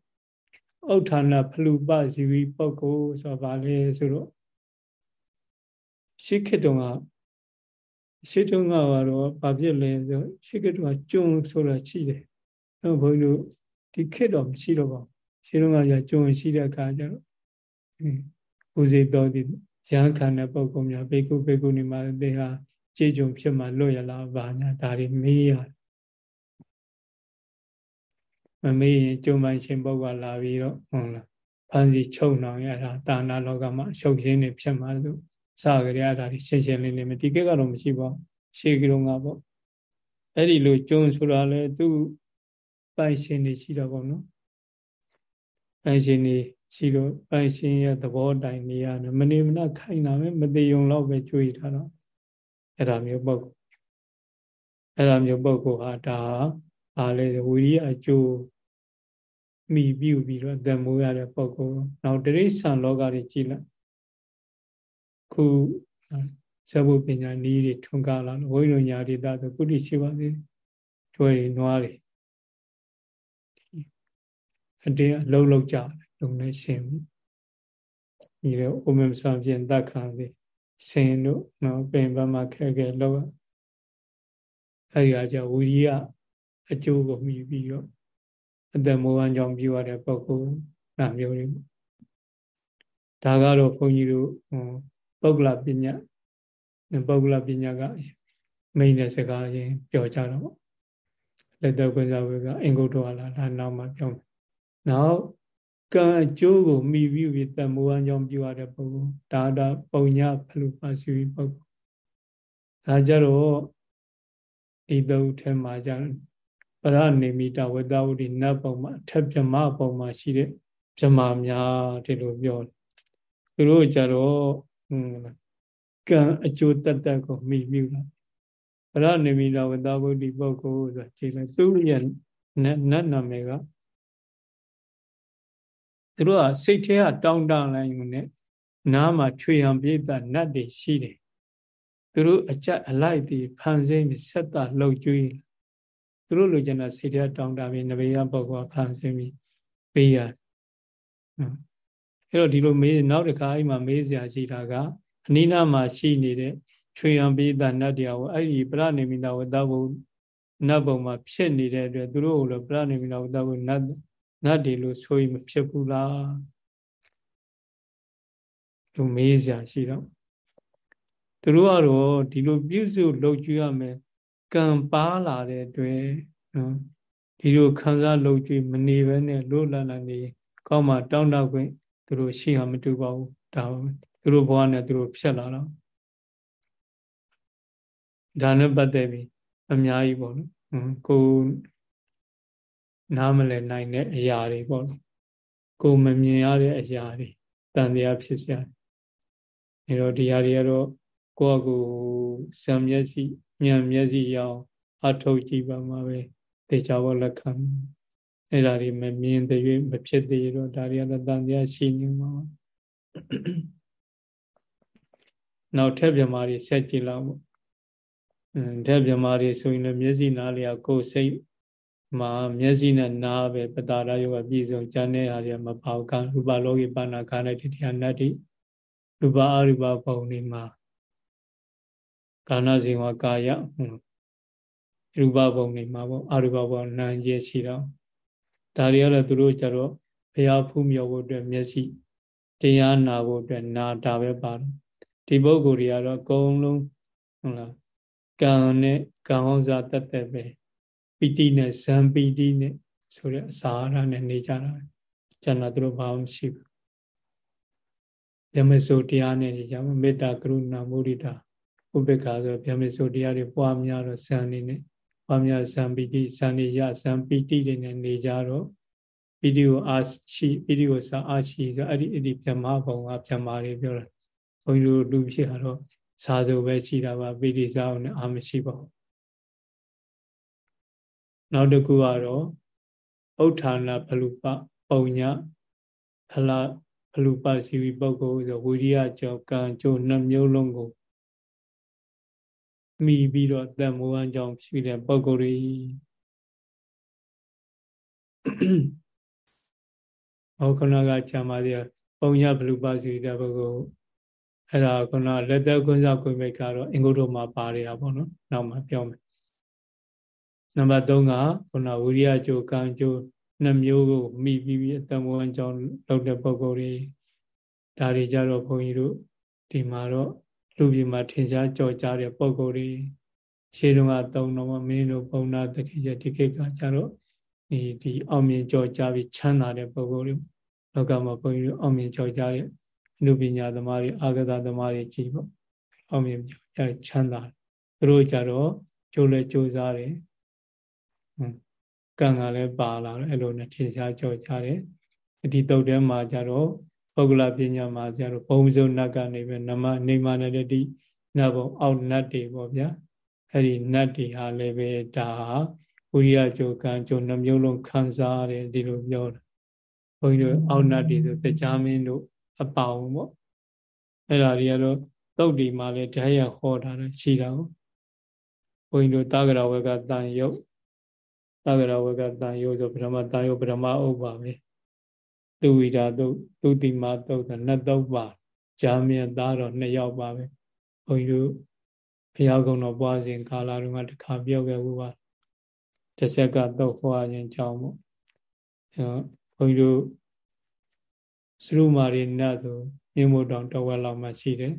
[SPEAKER 1] ဥဋ္ဌာဏဖလူပဇီဝီပုဂ္ဂိုလ်ဆိုပါလေဆိုတော့ရှိခေတုံကရှိတုံကကတော့ဘာဖြစ်လဲဆိုရှိခေတုံကကျွန်းဆိုတာရှိတယ်။အဲဘုန်းကြီးတို့ ဒီခေတ်တော့မရှိတော့ပါဘူး။ရှိတုံကじゃကျွန်းရှိတဲ့အခါကျတော့ဦးစီတော်ဒီရဟန်းခံတဲ့ပုဂ္ဂိုလ်များဘေကုဘေကုနေမှာတေဟာကြည်ကြုံဖြစ်မှလွတ်ရလားဘာညာဒါတွေမေးရတယ်မမေးရင်ကျုံပိုင်ရှင်ပုဂ္ဂိုလ်လာပြီးတော့ဟုတ်လားဖန်စီချုပ်နှောင်ရတာတာနာလောကမှာအရှုပ်ရင်းတွေဖြစ်မှလို့စကြရတာရှင်းရှင်းလင်းလင်းမဒီကိကတော့မရှိပါဘူးရှေးကလုံးကပေါ့အဲ့ဒီလိုကျုံဆိုတာလဲသူ ပိုင်ရှင်တွေရှိတော့ပေါ့နော်ပိုင်ရှင်တွေရှိတော့ပိုင်ရှင်ရဲ့သဘောတိုင်နေရတယ်မနေမနာခိုင်တာပဲမသေးုံတော့ပဲကြွေးထားတော့အဲ့ဒါမျိုးပုဂ္ဂိုလ်အဲ့ဒါမျိုးပုဂ္ဂိုလ်ဟာဒါအားလေဝိရိယအကျိုးမိပြုပြီးတော့တမိုးရတဲ့ပုံကိုနောက်တိရစ္ဆာန်လောကတွေကြည်လိုက်ခုဇဘုပညာနည်းတွေထွန်းကားလာလို့ဝိညာဉ်ညာဒေတာဆိုကုတိရှိပါသေးကျွဲတွေနွားတွေ အတင်းအလုံးလုံးကြလုံနေရှင်ဒီတော့အိုမမ်ဆံပြင်တတ်ခံသေးစင်တို့နော်ပင်ပန်းမှာခဲခဲလောက်အဲဒီအကြဝိရိယအကျိုးကိုမြည်ပြီးတော့အသက်မောဟကြောင့်ပြုရတဲ့ပုဂ္ဂိုလ်နာမျိုးတွေဒါကတော့ဘုန်းကြီးတို့ပုဂ္ဂလပညာပုဂ္ဂလပညာကမိန်တဲ့စကားရင်ပြောကြတော့ပေါ့လက်တော့ကွန်စာဝေကအင်္ဂုတ္တဝါလာဒါနောက်မှပြောမယ် နောက်ကံအကျိုးကိုမိပြီးပြီးတမောဟကြောင့်ပြုရတဲ့ပုဂ္ဂိုလ်ဒါဒါပုံညဖလူပါစီပုဂ္ဂိုလ်ဒါကြတော့ဒီသုံးထဲမှာကြပရနေမိတဝတ္တဝတိနတ်ပုံမှာအထက်ပြမပုံမှာရှိတဲ့ပြမများဒီလိုပြောတယ်သူတို့ကြတော့ကံအကျိုးတတ်တတ်ကိုမိမိလာပရနေမိတဝတ္တဝတိပုဂ္ဂိုလ်ဆိုခြေလိုက်သူရဲ့နတ်နာမည်က သူတို့ကစိတ်ထဲကတောင်းတလိုက်ယူနေနားမှာချွေရံပြိတ္တနတ်တွေရှိတယ်သူတို့အကြအလိုက်ဒီဖန်ဆင်းပြီးဆက်တာလှုပ်ကြွေးသူတို့လိုချင်တာစိတ်ထဲတောင်းတပြီးနဘေယပုဂ္ဂိုလ်ဖန်ဆင်းပြီးပေးရအဲ့တော့ဒီလိုမေးနောက်တစ်ခါအဲ့မှာမေးစရာရှိတာကအနိနာမှာရှိနေတဲ့ချွေရံပိသနတ်တရားကိုအဲ့ဒီပရဏိမိတာဝတ္တဘုနတ်ဘုံမှာဖြစ်နေတဲ့အတွက်သူတို့ကိုလည်းပရဏိမိတာဝတ္တဘုနတ် နတ်တွေလို့ဆိုရင်မဖြစ်ဘူးလားလူမေးစရာရှိတော့သူတို့ကတော့ဒီလိုပြုစုလုပ်ကြည့်ရမယ်ကံပါလာတဲ့အတွက်နော်ဒီလိုခံစားလုပ်ကြည့်မနေဘဲနဲ့လို့လလနေကောင်းမှတောင်းတခွင့်သူတို့ရှိဟာမတူပါဘူးဒါသူတို့ဘဝနဲ့သူတို့ဖြစ်လာတော့ဒါနဲ့ပတ်သက်ပြီးအများကြီးပေါ့နော်ကို နားမလည်နိုင်တဲ့အရာတွေပေါ့နော်ကိုမမြင်ရတဲ့အရာတွေတန်တရားဖြစ်စရာအဲတော့ဒီဟာတွေကတော့ကိုယ့်အကူဇံမျက်စိဉာဏ်မျက်စိရအောင်အထုတ်ကြည့်ပါမှာပဲတေချာဘောလက်ခံအဲ့ဒါတွေမမြင်သေး၍မဖြစ်သေးတော့ဒါတွေကတော့တန်တရားရှိနေမှာနောက်ထက်ပြမာတွေဆက်ကြည့်လောက်ပေါ့ထက်ပြမာတွေဆိုရင်လည်းမျက်စိနားလျာကိုယ်စိတ် မှာမျက်စိနဲ့နားပဲပတာရယောကပြည်စုံဉာဏ်နဲ့ဟာတွေမပေါကံရူပလောကိပါဏခါနဲ့တိတရားနတ္တိရူပအရူပပုံတွေမှာကာဏဇေဝကာယရူပပုံတွေမှာပေါ့အရူပပုံနာဉ္ဇရှိတော့ဒါတွေကတော့သူတို့ကြတော့ဘုရားဖူးမြော်ဖို့အတွက်မျက်စိတရားနာဖို့အတွက်နာတာပဲပါတယ်ဒီပုဂ္ဂိုလ်တွေကတော့အကုန်လုံးဟုတ်လားကံနဲ့ကံဟောစားတက်တက်ပဲ ပီတိနဲ့ဇံပီတိနဲ့ဆိုတဲ့အစာအာဟာရနဲ့နေကြတာကျန်တာသူတို့ဘာမှမရှိဘူးယမစိုးတရားနဲ့နေကြမှာမေတ္တာကရုဏာမုဒိတာဥပေက္ခာဆိုဗျမစိုးတရားတွေပွားများတော့ဇံနေနဲ့ပွားများဇံပီတိဇံနေရဇံပီတိတွေနဲ့နေကြတော့ပီတိကိုအာရှိပီတိကိုစာအာရှိဆိုအဲ့ဒီအဲ့ဒီဗြဟ္မာဘုံကဗြဟ္မာတွေပြောတာဘုန်းကြီးတို့လူဖြစ်တော့စာဆိုပဲရှိတာပါပီတိစာအောင်နဲ့အာမရှိပါဘူး နောက်တစ်ခုကတော့ဥဋ္ဌာဏဘလူပပုံညဖလဘလူပစီဝီပုဂ္ဂိုလ်ဆိုဝိရိယကြောကံကျိုးနှမျိုးလုံးကိုမိပြီးတော့တန်မိုးအကြောင်းဖြစ်တဲ့ပုဂ္ဂိုလ်တွေဟောခဏကချမ်းပါသေးပုံညဘလူပစီဝီတဲ့ပုဂ္ဂိုလ်အဲ့ဒါခုနလက်သက်ကွန်းစားကိုမိတ်ကတော့အင်္ဂုတ္တမှာပါရတာပေါ့နော်နောက်မှပြောမယ် နံပါတ်3ကခုနဝိရိယကြိုကံကြိုနှမျိုးကိုမိပြီးပြီးအတမဝံကြောင့်လုပ်တဲ့ပုံကိုယ်တွေဒါတွေကြတော့ဘုန်းကြီးတို့ဒီမှာတော့လူပြည်မှာထင်ရှားကြော်ကြားတဲ့ပုံကိုယ်တွေရှေးတုန်းကသုံးတော့မင်းတို့ပုံနာတတိယဒီကိကကြတော့ဒီဒီအောင်မြင်ကြော်ကြားပြီးချမ်းသာတဲ့ပုံကိုယ်တွေလောကမှာဘုန်းကြီးတို့အောင်မြင်ကြော်ကြားတဲ့လူပညာသမားတွေအာဂတသမားတွေကြီးပေါ့အောင်မြင်ကြော်ချမ်းသာသူတို့ကြတော့ကြိုးလဲကြိုးစားတယ် ကံကလည်းပါလာတယ်အဲ့လိုနဲ့ထင်ရှားကြော်ကြတယ်ဒီတုတ်ထဲမှာကြတော့ပုဂ္ဂလပညာမှာကြတော့ဘုံစုံနတ်ကနေပဲနမနေမနဲ့တိနတ်ဘုံအောက်နတ်တွေပေါ့ဗျာအဲ့ဒီနတ်တွေဟာလည်းပဲဒါဝိရိယကြိုကံကြိုနှမျိုးလုံးခံစားရတယ်ဒီလိုပြောတာဘုန်းကြီးတို့အောက်နတ်တွေဆိုတရားမင်းတို့အပေါင်းပေါ့အဲ့ဒါတွေကတော့တုတ်ဒီမှာလည်းဓာတ်ရဟောတာရှိတာကိုဘုန်းကြီးတို့တာဂရဝကတန်ယုတ် သဗ္ဗရဝကတန်ယောဆိုပထမတန်ယောပထမဥပ္ပါပဲသူဝိဒါတုသူတိမတုတ်နှစ်တုတ်ပါဂျာမြတ်သားတော့နှစ်ယောက်ပါပဲဘုန်းကြီးတို့ဘုရားကုံတော်ပွားစဉ်ကာလတုန်းကတခါပြောခဲ့ဘူးပါတစ်ဆက်ကတော့ဟောခြင်းကြောင်းပေါ့အဲဘုန်းကြီးတို့စရုမာရီနတ်ဆိုမြို့မတောင်တဝက်လောက်မှရှိတယ်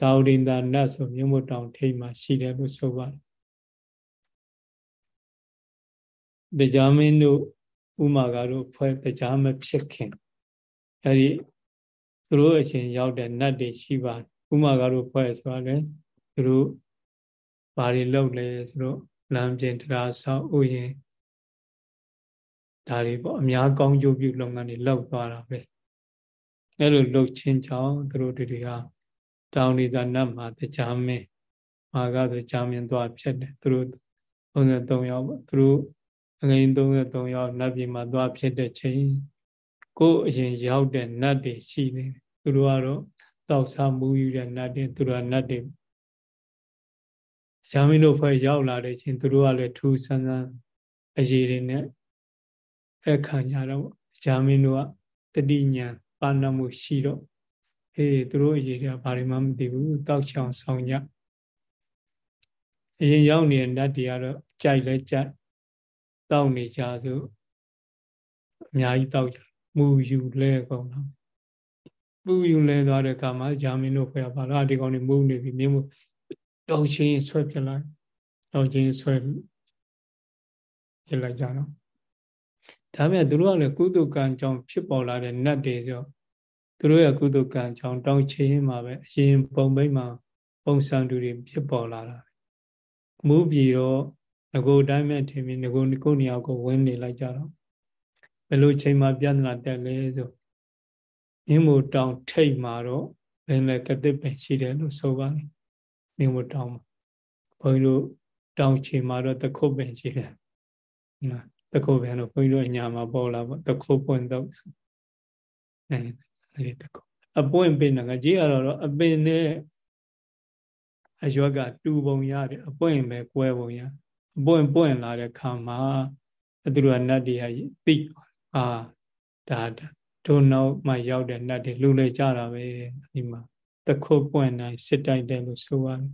[SPEAKER 1] ဒါဝိန္ဒနတ်ဆိုမြို့မတောင်ထိပ်မှာရှိတယ်လို့ဆိုပါတယ် တရားမင်းတို့ဥမာကတို့ဖွဲ့တရားမဖြစ်ခင်အဲဒီသူတို့အရှင်ရောက်တဲ့နတ်တွေရှိပါတယ်ဥမာကတို့ဖွဲ့ဆိုတာလေသူတို့ဘာတွေလုပ်လဲဆိုတော့လမ်းပြင်တရားဆောက်ဥယျာဉ်ဒါတွေပေါ့အများကောင်းကျိုးပြုလုပ်ငန်းတွေလုပ်သွားတာပဲအဲ့လိုလုပ်ချင်းကြောင့်သူတို့တွေကတောင်းနေတာနတ်မှာတရားမင်းမာကဆိုကြာမင်းသွားဖြစ်တယ်သူတို့33ယောက်ပေါ့သူတို့ အငိန်33ယောက်နတ်ပြည်မှာသွားဖြစ်တဲ့ချိန်ကိုယ်အရင်ရောက်တဲ့နတ်တွေရှိနေတယ်သူတို့ကတော့တောက်စားမူယူတဲ့နတ်တွေသူတို့ကနတ်တွေရှာမင်းတို့ဖွဲ့ရောက်လာတဲ့ချင်းသူတို့ကလည်းထူးဆန်းဆန်းအရေးတွေနဲ့အခါညာတော့ရှာမင်းတို့ကတတိညာပါဏမှုရှိတော့အေးသူတို့အရေးတွေကဘာတွေမှမသိဘူးတောက်ချောင်ဆောင်ကြအရင်ရောက်နေတဲ့နတ်တွေကတော့ကြိုက်လဲကြိုက် တောက်နေကြဆိုအများကြီးတောက်ကြမူယူလဲကုန်တော့မူယူလဲသွားတဲ့အခါမှာဂျာမင်းတို့ဖွဲ့ပါလားဒီကောင်တွေမူနေပြီမြင်းမတောက်ချင်းဆွဲပြလိုက်တောက်ချင်းဆွဲပြလိုက်ကြတော့ဒါပေမဲ့သူတို့ကလည်းကုသကံကြောင့်ဖြစ်ပေါ်လာတဲ့နတ်တွေဆိုသူတို့ရဲ့ကုသကံကြောင့်တောင်းချင်းမှာပဲအရင်ပုံမိတ်မှာပုံစံတူတွေဖြစ်ပေါ်လာတာမူပြီးတော့ ငကိုတိုင်းမဲ့ထင်ပြီးငကိုကိုနေရာကိုဝင်နေလိုက်ကြတော့ဘယ်လိုချိန်မှပြဿနာတက်လဲဆိုမြင်းမို့တောင်ထိတ်မှာတော့ဘယ်လဲကတိပင်ရှိတယ်လို့ဆိုပါတယ်မြင်းမို့တောင်မှာဘုန်းကြီးတို့တောင်ချိန်မှာတော့တခုတ်ပင်ရှိတယ်နော်တခုတ်ပင်လို့ဘုန်းကြီးတို့အညာမှာပေါ်လာပေါ့တခုတ်ပွင့်တော့အဲအဲ့ဒီတခုတ်အပွင့်ပင်ကကြီးရတော့အပင်နဲ့အရွက်ကတူပုံရတယ်အပွင့်ပဲကွဲပုံရအ ပွင့်ပွင့်လာတဲ့ခါမှာသူတို့ကနတ်တွေကသိအာဒါတို့နောက်မှရောက်တဲ့နတ်တွေလူလေကြတာပဲဒီမှာတခုတ်ပွင့်တိုင်းစစ်တိုက်တယ်လို့ဆိုရတယ်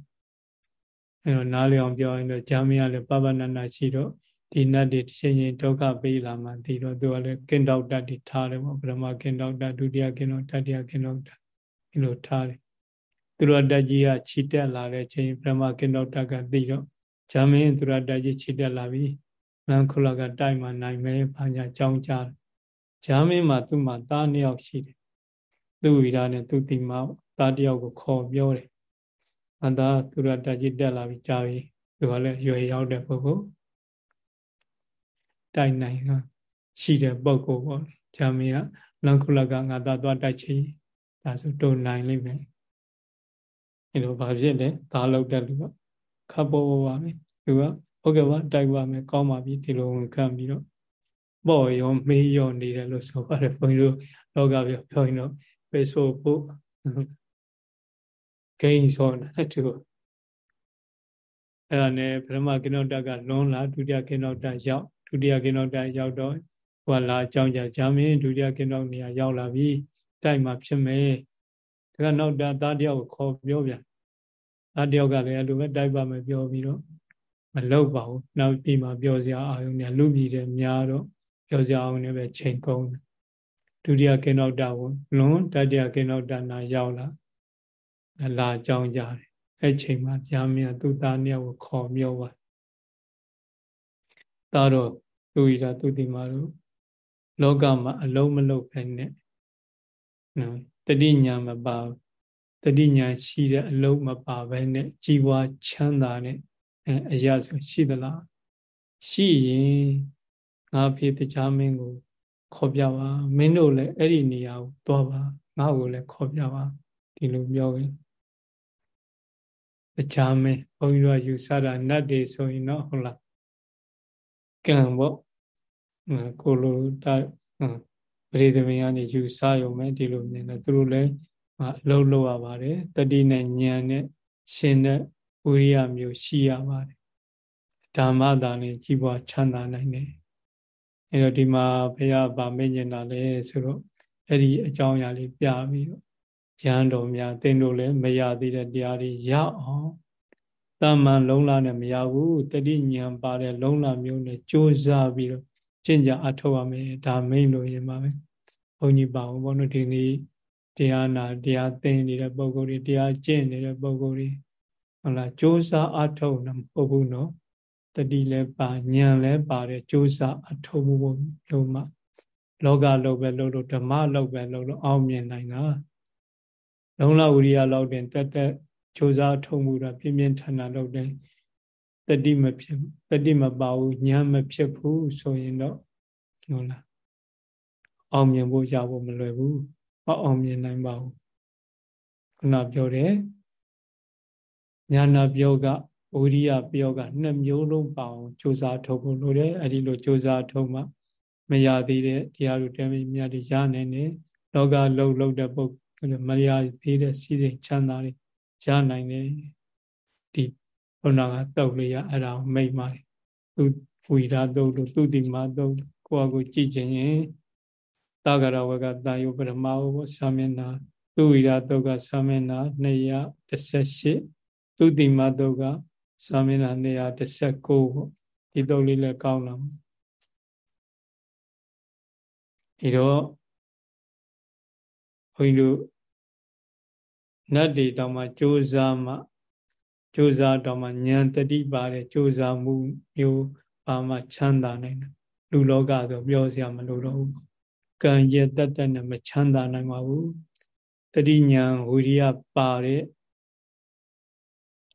[SPEAKER 1] အဲတော့နားလည်အောင်ပြောရင်တော့ဂျာမီကလည်းပပနနာရှိတော့ဒီနတ်တွေတစ်ချိန်ချင်းဒုက္ခပေးလာမှဒီတော့သူကလည်းကင်တောက်တတ်တွေထားတယ်ပေါ့ပထမကင်တောက်တတ်ဒုတိယကင်တောက်တတိယကင်တောက်တတ်ဒီလိုထားတယ်သူတို့တက်ကြီးကခြိတက်လာတဲ့ချိန်ပထမကင်တောက်တတ်ကသိတော့ ဂျာမင်းသူတို့တက်ကြီးခြိတက်လာပြီလန်ခုလကတိုက်မှနိုင်မယ်ဘာညာကြောင်းကြတယ်ဂျာမင်းမှာသူ့မှာသားနှစ်ယောက်ရှိတယ်သူ့ဝိရာနဲ့သူ့တိမသားတစ်ယောက်ကိုခေါ်ပြောတယ်အသာသူတို့တက်ကြီးတက်လာပြီကြာပြီသူကလည်းရွယ်ရောက်တဲ့ပုဂ္ဂိုလ်တိုက်နိုင်ကရှိတဲ့ပုံကိုပေါ့ဂျာမီကလန်ခုလကငါသားသွားတိုက်ချင်ဒါဆိုတုံနိုင်လိမ့်မယ်အဲလိုဘာဖြစ်လဲသားလောက်တဲ့လူက ခပ်ပေါ်ပါမယ်သူကဟုတ်ကဲ့ပါတိုက်ပါမယ်ကောင်းပါပြီဒီလိုဝင်ခံပြီးတော့ပေါ့ရောမေးရောနေတယ်လို့ဆိုပါတယ်ဘုန်းကြီးတို့လောကပြောပြောရင်တော့ပေဆိုဖို့ဂိမ်းစောတယ်သူအဲ့ဒါနဲ့ပထမကိနောတကလွန်လာဒုတိယကိနောတရောက်ဒုတိယကိနောတရောက်တော့ဟိုလာအကြောင်းကြဂျာမင်းဒုတိယကိနောနေရာရောက်လာပြီတိုက်မှာဖြစ်မယ်ဒါကနောက်တာသားတယောက်ကိုခေါ်ပြောပြန် သားတယောက်ကလည်းအဲ့လိုပဲတိုက်ပါမယ်ပြောပြီးတော့မလောက်ပါဘူးနောက်ပြီးမှပြောစရာအာရုံနဲ့လူပြည်တယ်များတော့ပြောစရာအောင်လည်းပဲချိန်ကုန်ဒုတိယကိနောတကိုလွန်တတိယကိနောတနာရောက်လာလာအကြောင်းကြတယ်အဲ့ချိန်မှာဂျာမင်းသူ့သားနှစ်ယောက်ကိုခေါ်ပြောပါသားတော့သူဤတာသူတိမာတို့လောကမှာအလုံးမလုံးပဲနဲ့နော်တတိညာမပါ တတိညာရှိတဲ့အလုံးမပါပဲနဲ့ကြီးပွားချမ်းသာနဲ့အရာဆိုရှိသလားရှိရင်ငါဖေတခြားမင်းကိုခေါ်ပြပါမင်းတို့လည်းအဲ့ဒီနေရာကိုသွားပါငါ့ကိုလည်းခေါ်ပြပါဒီလိုပြောရင်တခြားမင်းဘုန်းကြီးတို့ယူဆတာနတ်တွေဆိုရင်တော့ဟုတ်လားကံပေါ့ကိုလိုတပရိသမင်ကနေယူဆရုံပဲဒီလိုမြင်တယ်သူတို့လည်း အလုံးလုံးရပါတယ်တတိနဲ့ဉာဏ်နဲ့ရှင်တဲ့ဝိရိယမျိုးရှိရပါတယ်ဓမ္မသာနဲ့ကြီးပွားချမ်းသာနိုင်တယ်အဲတော့ဒီမှာဘုရားဗာမေ့ညင်တာလဲဆိုတော့အဲ့ဒီအကြောင်းအရာလေးပြပြီးတော့ရဟန်းတော်များသင်တို့လည်းမရသေးတဲ့တရားတွေရအောင်တာမန်လုံးလာနဲ့မရဘူးတတိညာပါတဲ့လုံးလာမျိုးနဲ့ကြိုးစားပြီးတော့ကျင့်ကြအထောက်ရမယ်ဒါမိန်လို့ရင်ပါပဲဘုန်းကြီးပါအောင်ဘောနော်ဒီနေ့ တရားနာတရားသိနေတဲ့ပုံကိုယ်တွေတရားကျင့်နေတဲ့ပုံကိုယ်တွေဟုတ်လားကြိုးစားအထောက်တော့မဟုတ်ဘူးနော်တတိလည်းပါဉာဏ်လည်းပါတယ်ကြိုးစားအထောက်မှုမျိုးမှလောကလောက်ပဲလို့လို့ဓမ္မလောက်ပဲလို့လို့အောင်မြင်နိုင်တာလုံလဝိရိယလောက်တင်တက်တက်ကြိုးစားထုံမှုတာပြင်းပြင်းထန်ထန်လုပ်တယ်တတိမဖြစ်တတိမပါဘူးဉာဏ်မဖြစ်ဘူးဆိုရင်တော့ဟုတ်လားအောင်မြင်ဖို့ရဖို့မလွယ်ဘူး မအောင်မြင်နိုင်ပါဘူးခုနပြောတယ်ညာနာပြောကဝိရိယပြောကနှစ်မျိုးလုံးပါအောင်ကြိုးစားထုတ်ဖို့လိုတယ်အဲ့ဒီလိုကြိုးစားထုတ်မှမရသေးတဲ့တရားတို့တည်းမြတ်တွေရနိုင်တယ်လောကလုံလုံတဲ့ပုဂ္ဂိုလ်မရသေးတဲ့စီစဉ်ချမ်းသာတွေရနိုင်တယ်ဒီဘုရားကတုတ်လေးရအဲ့ဒါကိုမိတ်ပါတယ်သူဝိရာတုတ်တို့သူတိမတုတ်ကိုယ့်အကိုကြည့်ခြင်းရင် တာဂရဝကတာယုပရမဝသာမျက်နာသူဝိရာတုတ်ကသာမျက်နာ218သူတိမတုတ်ကသာမျက်နာ219ပေါ့ဒီတုတ်လေးလည်းကောင်းလာဒီတော့ဘုန်းကြီးတို့နတ်တွေတောင်မှကြိုးစားမှကြိုးစားတော့မှဉာဏ်တတိပါတယ်ကြိုးစားမှုမျိုးဘာမှချမ်းသာနိုင်တယ်လူလောကဆိုပြောစရာမလိုတော့ဘူး ကံရတက်တက်နဲ့မချမ်းသာနိုင်ပါဘူးတတိညာဝိရိယပါတဲ့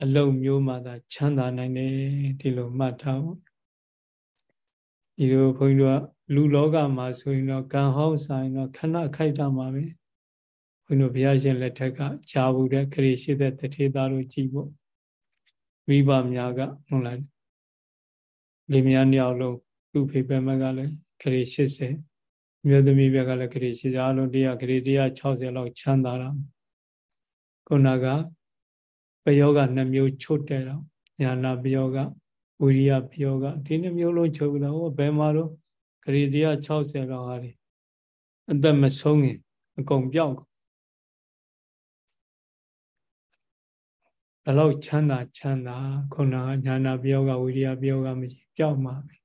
[SPEAKER 1] အလုံးမျိုးမှသာချမ်းသာနိုင်တယ်ဒီလိုမှတ်ထားပါဒီလိုဘုန်းကြီးတို့ကလူလောကမှာဆိုရင်တော့ကံဟောင်းဆိုင်တော့ခဏခိုက်တာမှာပဲဘုန်းကြီးတို့ဘုရားရှင်လက်ထက်ကဂျာဘူးတဲ့ခရီးရှိတဲ့တထေသားတို့ကြည်ဖို့မိဘများကဟုတ်လားလေမြန်းယောက်လုံးသူ့ဖေပဲမကလည်းခရီး80 မြို့သမီးဘက်ကလည်းခရီး80အလုံးတရားခရီး160လောက်ချမ်းသာတာခုနကပယောဂ2မျိုးချုပ်တဲ့တော့ညာနာပယောဂဝိရိယပယောဂဒီ2မျိုးလုံးချုပ်ပြီးတော့ဘယ်မှာတော့ခရီး160လောက်ဟာဒီအသက်မဆုံးရင်အကုန်ပြောက်ဘလောက်ချမ်းသာချမ်းသာခုနညာနာပယောဂဝိရိယပယောဂမရှိပျောက်မှာပဲ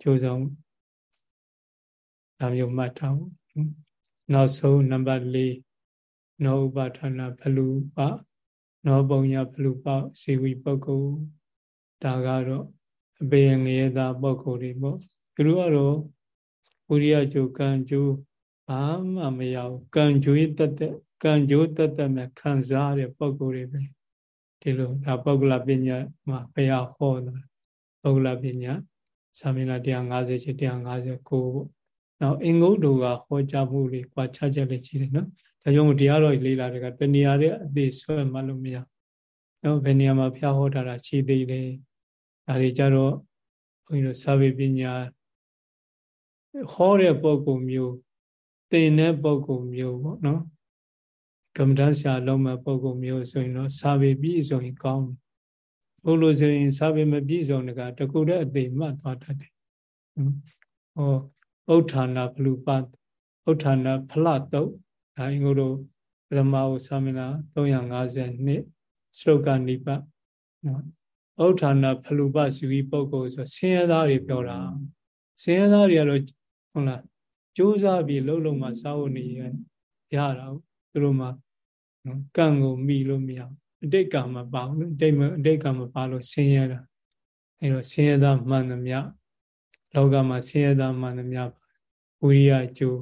[SPEAKER 1] ကြိုးဆောင် ဒါမျိုးမှတ်ထားဖို့နောက်ဆုံးနံပါတ်၄နောဥပါဌာနာဖလူပနောပုံညာဖလူပစေဝီပုဂ္ဂိုလ်ဒါကတော့အပေငရေသာပုဂ္ဂိုလ်တွေပေါ့သူတို့ကတော့ဝိရိယကြိုကံကြိုဘာမှမရဘူးကံကြိုတတ်တဲ့ကံကြိုတတ်တဲ့မဲ့ခံစားရတဲ့ပုဂ္ဂိုလ်တွေပဲဒီလိုဒါပုဂ္ဂလပညာမှာဘုရားဟောတာပုဂ္ဂလပညာသာမဏေ150ချ159ပေါ့ နောက်အင်္ဂုတ္တကဟောကြားမှုလေးကွာခြားချက်လေးရှိတယ်နော်ဒါကြောင့်တရားတော်လေးလာတဲ့ကတဏှာရဲ့အသေးဆွဲမှလို့မရနော်ဘယ်နေရာမှာဘုရားဟောထားတာရှိသေးတယ်ဒါတွေကြတော့ဘုန်းကြီးတို့စာပေပညာဟောတဲ့ပုံကုမျိုးသင်တဲ့ပုံကုမျိုးပေါ့နော်ကမ္မဋ္ဌာန်းဆရာလုံးမဲ့ပုံကုမျိုးဆိုရင်တော့စာပေပြည့်စုံရင်ကောင်းဘုလိုဆိုရင်စာပေမပြည့်စုံတကတကူတဲ့အသေးမှတ်သွားတတ်တယ်ဟော ဥဋ္ဌာဏဘလူပဥဋ္ဌာဏဖလတုတ်ဒါအင်္ဂုတ္တပရမဝသမဏ352စရုကနိပနော်ဥဋ္ဌာဏဖလူပစီဝီပုဂ္ဂိုလ်ဆိုဆင်းရဲသားတွေပြောတာဆင်းရဲသားတွေကတော့ဟုတ်လားကြိုးစားပြီးလှုပ်လုံးမှစားဖို့နေရရတာသူတို့မှနော်ကံကိုမိလို့မရအတိတ်ကံမပါဘူးအတိတ်မအတိတ်ကံမပါလို့ဆင်းရဲတာအဲတော့ဆင်းရဲသားမှန်သမျှ လောကမှာဆင်းရဲသားမှန်သမျှဝိရိယကြိုး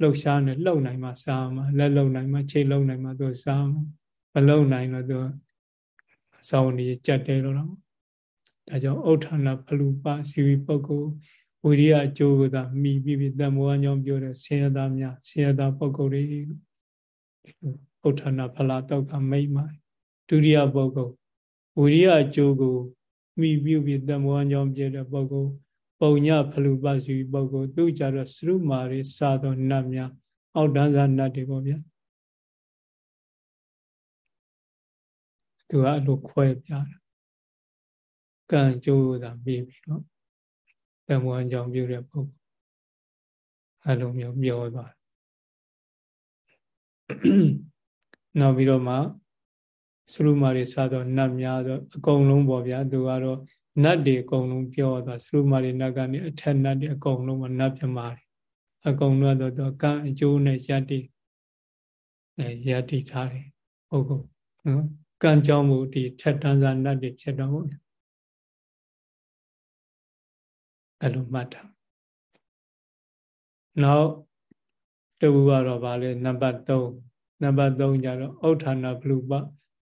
[SPEAKER 1] လှုပ်ရှားနေလှုပ်နိုင်မှစားမှာလက်လှုပ်နိုင်မှချိတ်လှုပ်နိုင်မှသူစားမှာမလှုပ်နိုင်တော့သူစောင်းနေကြက်တယ်လို့တော့ဒါကြောင့်ဥဋ္ဌာဏဖလူပစီဝီပုဂ္ဂိုလ်ဝိရိယအကျိုးကသာမိပြီးပြီးတမောအကြောင်းပြောတဲ့ဆင်းရဲသားများဆင်းရဲသားပုဂ္ဂိုလ်တွေဥဋ္ဌာဏဖလာတောက်ကမိတ်မှာဒုတိယပုဂ္ဂိုလ်ဝိရိယအကျိုးကိုမိပြီးပြီးတမောအကြောင်းပြောတဲ့ပုဂ္ဂိုလ် ပုံညဖလူပစီပုဂ္ဂိုလ်သူကြတော့စရုမာတွေစာသောနတ်များအောက်တန်းစားနတ်တွေပေါ့ဗျာသူကအဲ့လိုခွဲပြတာကံကြိုးသာပြီးပြီးတော့တမွန်ကြောင့်ပြုတဲ့ပုဂ္ဂိုလ်အဲ့လိုမျိုးပြောသွားနောက်ပြီးတော့မှစရုမာတွေစာတော့နတ်များတော့အကုန်လုံးပေါ့ဗျာသူကတော့ နတ်တွေအကုန်လုံးပြောသွားစရုမာတွေနတ်ကနေအထက်နတ်တွေအကုန်လုံးကနတ်ပြမာတွေအကုန်လုံးတော့ကံအကျိုးနဲ့ယက်တည်ရည်တည်ထားတယ်ဟုတ်ကောနော်ကံကြောင့်မို့ဒီထက်တန်းစားနတ်တွေဖြစ်တော့ဘူးအဲ့လိုမှတ်တာနောက်တဝူကတော့ဗာလဲနံပါတ်3နံပါတ်3ကျတော့ဥဋ္ဌာဏဖလူပ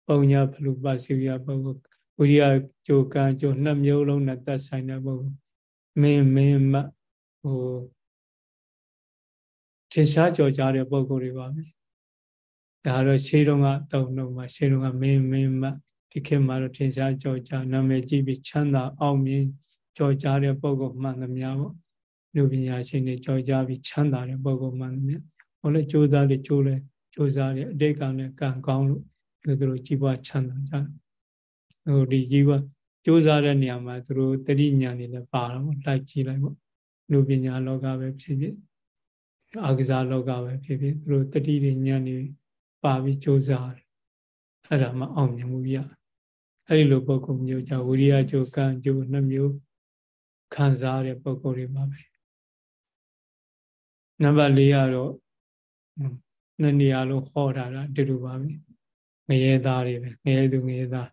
[SPEAKER 1] ပုံညာဖလူပစီဝရပုဂ္ဂိုလ် ဝိရိယကြိုကံကြိုနှစ်မျိုးလုံးနဲ့သက်ဆိုင်တဲ့ပုဂ္ဂိုလ်မင်းမင်းမဟိုထင်ရှားကြော်ကြားတဲ့ပုဂ္ဂိုလ်တွေပါပဲဒါတော့ရှေးတုန်းကတုံတော့မှာရှေးတုန်းကမင်းမင်းမဒီခေတ်မှာတော့ထင်ရှားကြော်ကြားနာမည်ကြီးပြီးချမ်းသာအောင်မြင်ကြော်ကြားတဲ့ပုဂ္ဂိုလ်မှန်သမျှပေါ့လူပညာရှင်တွေကြော်ကြားပြီးချမ်းသာတဲ့ပုဂ္ဂိုလ်မှန်သမျှဟောလေကြိုးစားတယ်ကြိုးလဲကြိုးစားတယ်အတိတ်ကံနဲ့ကံကောင်းလို့သူတို့ကြီးပွားချမ်းသာကြတယ် ဟိုဒီကြီးပွားကြိုးစားတဲ့နေရာမှာသူတို့တတိညာနေလည်းပါတော့လိုက်ကြည့်လိုက်ပေါ့လူပညာလောကပဲဖြစ်ဖြစ်အာကစားလောကပဲဖြစ်ဖြစ်သူတို့တတိတွေညာနေပါပြီးကြိုးစားတယ်အဲ့ဒါမှအောင်မြင်မှုရအဲ့ဒီလိုပုဂ္ဂိုလ်မျိုးကြောင့်ဝိရိယကြိုးကံကြိုးနှမျိုးခံစားတဲ့ပုဂ္ဂိုလ်တွေပါပဲနံပါတ်၄ကတော့နှစ်နေရာလုံးဟောတာအတူတူပါပဲငရဲသားတွေပဲငရဲသူငရဲသား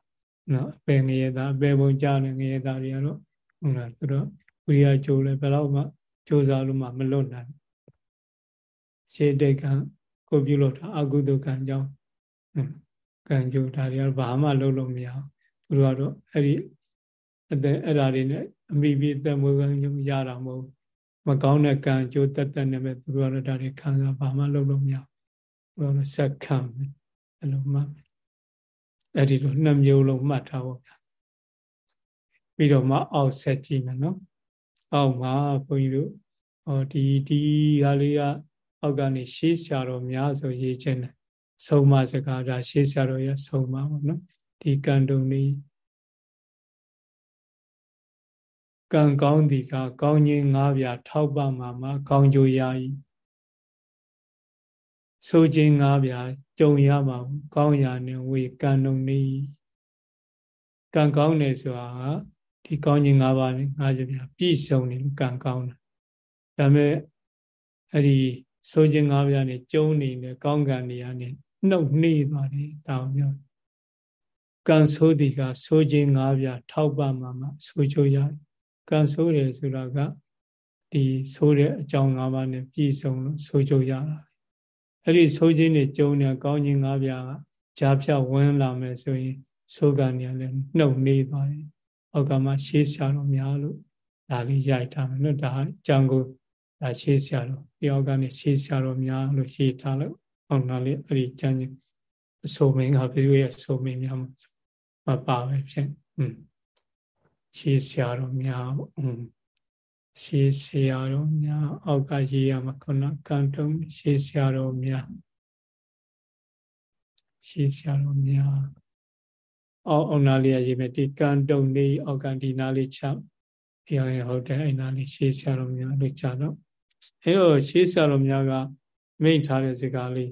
[SPEAKER 1] နော်အပယ်ငရဲသားအပယ်ပုံကြားတဲ့ငရဲသားတွေကတော့ဟုတ်လားသူတို့ဝိရိယကြိုးလဲဘယ်တော့မှကြိုးစားလို့မှမလွတ်နိုင်ရှေးတိတ်ကကိုပြုလို့တာအကုသကံကြောင့်ကံကြိုးဒါတွေကတော့ဘာမှလုပ်လို့မရဘူးသူတို့ကတော့အဲ့ဒီအသက်အဲ့ဓာတွေနဲ့အမိပြီးအသက်မွေးကံရတာမဟုတ်မကောင်းတဲ့ကံကြိုးတက်တက်နဲ့ပဲသူတို့ကတော့ဒါတွေခံစားဘာမှလုပ်လို့မရဘူးသူတို့ဆက်ခံမယ်အဲ့လိုမှ အဲ့ဒီလိုနှစ်မျိုးလုံးမှတ်ထားဖို့ဗျာပြီးတော့မှအောက်ဆက်ကြည့်မယ်နော်အောက်မှာဘုန်းကြီးတို့ဟောဒီဒီဟာလေးကအောက်ကနေရှေးဆရာတော်များဆိုရေးခြင်းတယ်ဆုံးမစကားဒါရှေးဆရာတော်ရဲ့ဆုံးမပါနော်ဒီကံတုံလေးကံကောင်းသည်ကကောင်းခြင်း၅ပြားထောက်ပံ့မှာမှာကောင်းကျိုးရ၏ ဆိုခြင်း၅ပြားကြုံရမှာကောင်းရာနဲ့ဝေကံတုံနေကံကောင်းတယ်ဆိုတာဒီကောင်းခြင်း၅ပါးနဲ့၅ချက်ပြပြည့်စုံနေကံကောင်းတာဒါပေမဲ့အဲ့ဒီဆိုခြင်း၅ပြားနဲ့ကျုံနေတဲ့ကောင်းကံတွေကနေနှုတ်နှေးသွားတယ်တောင်းပြောကံဆိုးသည်ကဆိုခြင်း၅ပြားထောက်ပံ့မှာမှဆိုချိုးရကံဆိုးတယ်ဆိုတာကဒီဆိုးတဲ့အကြောင်း၅ပါးနဲ့ပြည့်စုံလို့ဆိုချိုးရတာ အဲ့ဒီဆိုးခြင်းတွေကျုံနေကောင်းခြင်း၅ပြားကကြားဖြတ်ဝင်လာမယ်ဆိုရင်ဆိုးကံတွေလည်းနှုတ်နှေးသွားတယ်အောက်ကမှရှေးဆရာတော်များလို့ဒါလေးရိုက်ထားမယ်နော်ဒါအကြောင်းကိုဒါရှေးဆရာတော်တယောက်ကနေရှေးဆရာတော်များလို့ရှေးထားလို့အောင်နာလေးအဲ့ဒီကျမ်းအဆိုမင်းကဘယ်လိုရဲ့အဆိုမင်းများမပါပဲဖြစ်อืมရှေးဆရာတော်များอืม ရှေးဆရာတော်များအောက်ကရေးရမှာခုနကံတုံးရှေးဆရာတော်များရှေးဆရာတော်များအောက်အောင်နာလေးရေးမယ်ဒီကံတုံးလေးအောက်ကဒီနာလေးချဒီအောင်ရဟုတ်တယ်အဲ့နာလေးရှေးဆရာတော်များလို့ကြာတော့အဲ့တော့ရှေးဆရာတော်များကမိန့်ထားတဲ့စကားလေး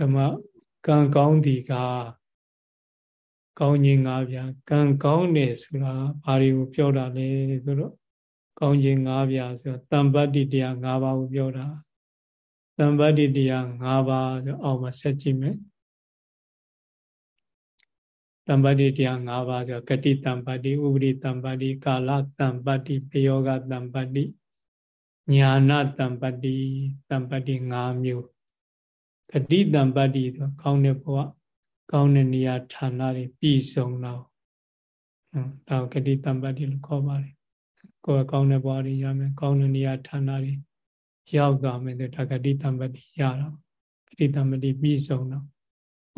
[SPEAKER 1] ဓမ္မကံကောင်းသည်က ကောင်းခြင်း၅ပြားကံကောင်းတယ်ဆိုတာဘာတွေကိုပြောတာလဲဆိုတော့ကောင်းခြင်း၅ပြားဆိုတော့တမ္ပတ္တိတရား၅ပါးကိုပြောတာတမ္ပတ္တိတရား၅ပါးဆိုအောက်မှာဆက်ကြည့်မယ်တမ္ပတ္တိတရား၅ပါးဆိုဂတိတမ္ပတ္တိဥပရိတမ္ပတ္တိကာလတမ္ပတ္တိပယောဂတမ္ပတ္တိညာနာတမ္ပတ္တိတမ္ပတ္တိ၅မျိုးဂတိတမ္ပတ္တိဆိုကောင်းတဲ့ဘဝ ကောင်းတဲ့နေရာဌာနတွေပြည်စုံတော့ဒါဂတိတမ္ပတ္တိလို့ခေါ်ပါတယ်ကိုယ်ကောင်းတဲ့ဘဝတွေရမယ်ကောင်းတဲ့နေရာဌာနတွေရောက်သွားမယ်ဒါဂတိတမ္ပတ္တိရတော့ဂတိတမ္ပတ္တိပြည်စုံတော့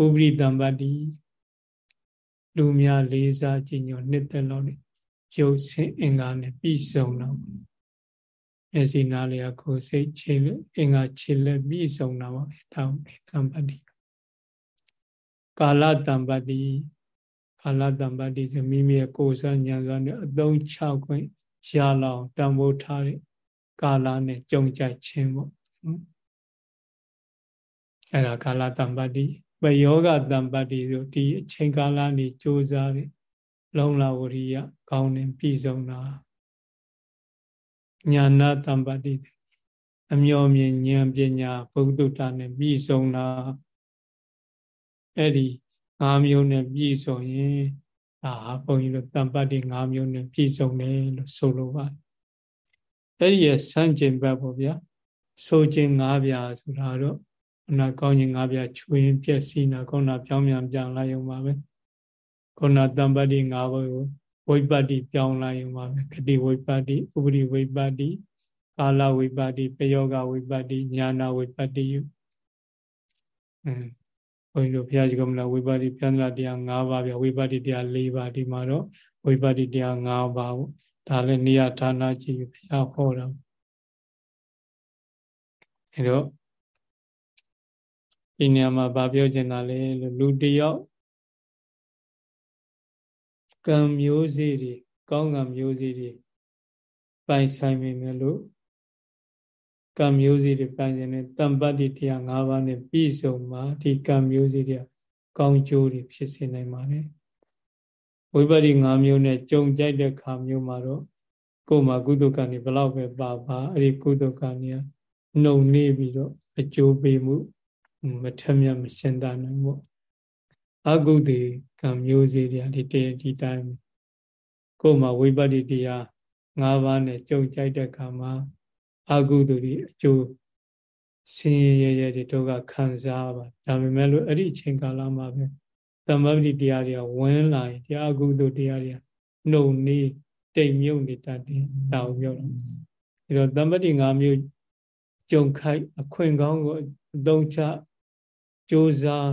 [SPEAKER 1] ဥပရိတမ္ပတ္တိလူများလေးစားကြည်ညိုနှစ်သက်လို့ရုပ်ဆင်းအင်္ဂါနဲ့ပြည်စုံတော့မျက်စိနားလျာကိုစိတ်ခြေလက်အင်္ဂါခြေလက်ပြီးဆုံးတာပါပဲဒါတံပတ္တိ ကာလတံပတ္တိကာလတံပတ္တိဆိုမိမိရဲ့ကိုယ်စားဉာဏ်စွာနဲ့အသုံးချခွင့်ရလောက်တံပိုးထားတဲ့ကာလနဲ့ကြုံကြိုက်ခြင်းပေါ့အဲ့ဒါကာလတံပတ္တိပယောဂတံပတ္တိဆိုဒီအချိန်ကာလနေကြိုးစားတဲ့လုံလဝရိယကောင်းတဲ့ပြည်စုံတာညာနာတံပတ္တိအမျော်မြင်ဉာဏ်ပညာဘုဒ္ဓတာနဲ့ပြည့်စုံတာ အဲ့ဒီ၅မျိုးနဲ့ပြည့်စုံရင်ဒါဘုန်းကြီးတို့တမ္ပတ္တိ၅မျိုးနဲ့ပြည့်စုံတယ်လို့ဆိုလိုပါတယ်အဲ့ဒီရဲ့စံကျင်ဘက်ပေါ့ဗျာဆိုခြင်း၅ပြာဆိုတာတော့အနာကောင်းခြင်း၅ပြာချွေရင်ပြက်စီနာကောင်းတာပြောင်းပြန်ပြန်လိုက်ရုံပါပဲခုနတမ္ပတ္တိ၅ဘုကိုဝိပတ္တိပြောင်းလိုက်ရုံပါပဲဂတိဝိပတ္တိဥပရိဝိပတ္တိကာလဝိပတ္တိပယောဂဝိပတ္တိညာနာဝိပတ္တိယอืมဘု န်းကြီးတို့ဘုရားရှိခိုးမလားဝိပတ္တိပြန်လာတရား၅ပါးပြဝိပတ္တိတရား၄ပါးဒီမှာတော့ဝိပတ္တိတရား၅ပါးပေါ့ဒါလည်းနေရဌာနကြည့်ဘုရားဟောတာအဲတော့ဒီနေရာမှာဗာပြောချင်တာလေလူတယောက်ကံမျိုးစေ့တွေကောင်းကံမျိုးစေ့တွေပိုင်ဆိုင်မိမယ်လို့ ကံမျိုးစေ့တွေပိုင်ဆိုင်တဲ့တမ္ပတ္တိတရား၅ပါးနဲ့ပြည့်စုံမှာဒီကံမျိုးစေ့တွေကောင်းကျိုးတွေဖြစ်စေနိုင်ပါတယ်ဝိပဿနာ၅မျိုးနဲ့ကြုံကြိုက်တဲ့ခါမျိုးမှာတော့ကိုယ်မှာကုသကံတွေဘလောက်ပဲပါပါအဲ့ဒီကုသကံတွေနှုံနေပြီးတော့အကျိုးပေးမှုမထက်မြတ်မရှင်းတာနိုင်ပေါ့အကုသိကံမျိုးစေ့တွေဒီတေဒီတိုင်းကိုယ်မှာဝိပဿနာတရား၅ပါးနဲ့ကြုံကြိုက်တဲ့ခါမှာ အကုသိုလ်တွေအကျိုးဆင်းရဲရဲတွေတို့ကခံစားပါဒါပေမဲ့လို့အဲ့ဒီအချိန်ကာလမှာပဲတမ္ပတိတရားတွေကဝင်လာရင်တရားအကုသိုလ်တရားတွေကနှုံနေတိမ်မြုပ်နေတတ်တယ်ဒါကိုပြောတော့အဲတော့တမ္ပတိ၅မျိုးကြုံခိုက်အခွင့်ကောင်းကိုအသုံးချကြိုးစား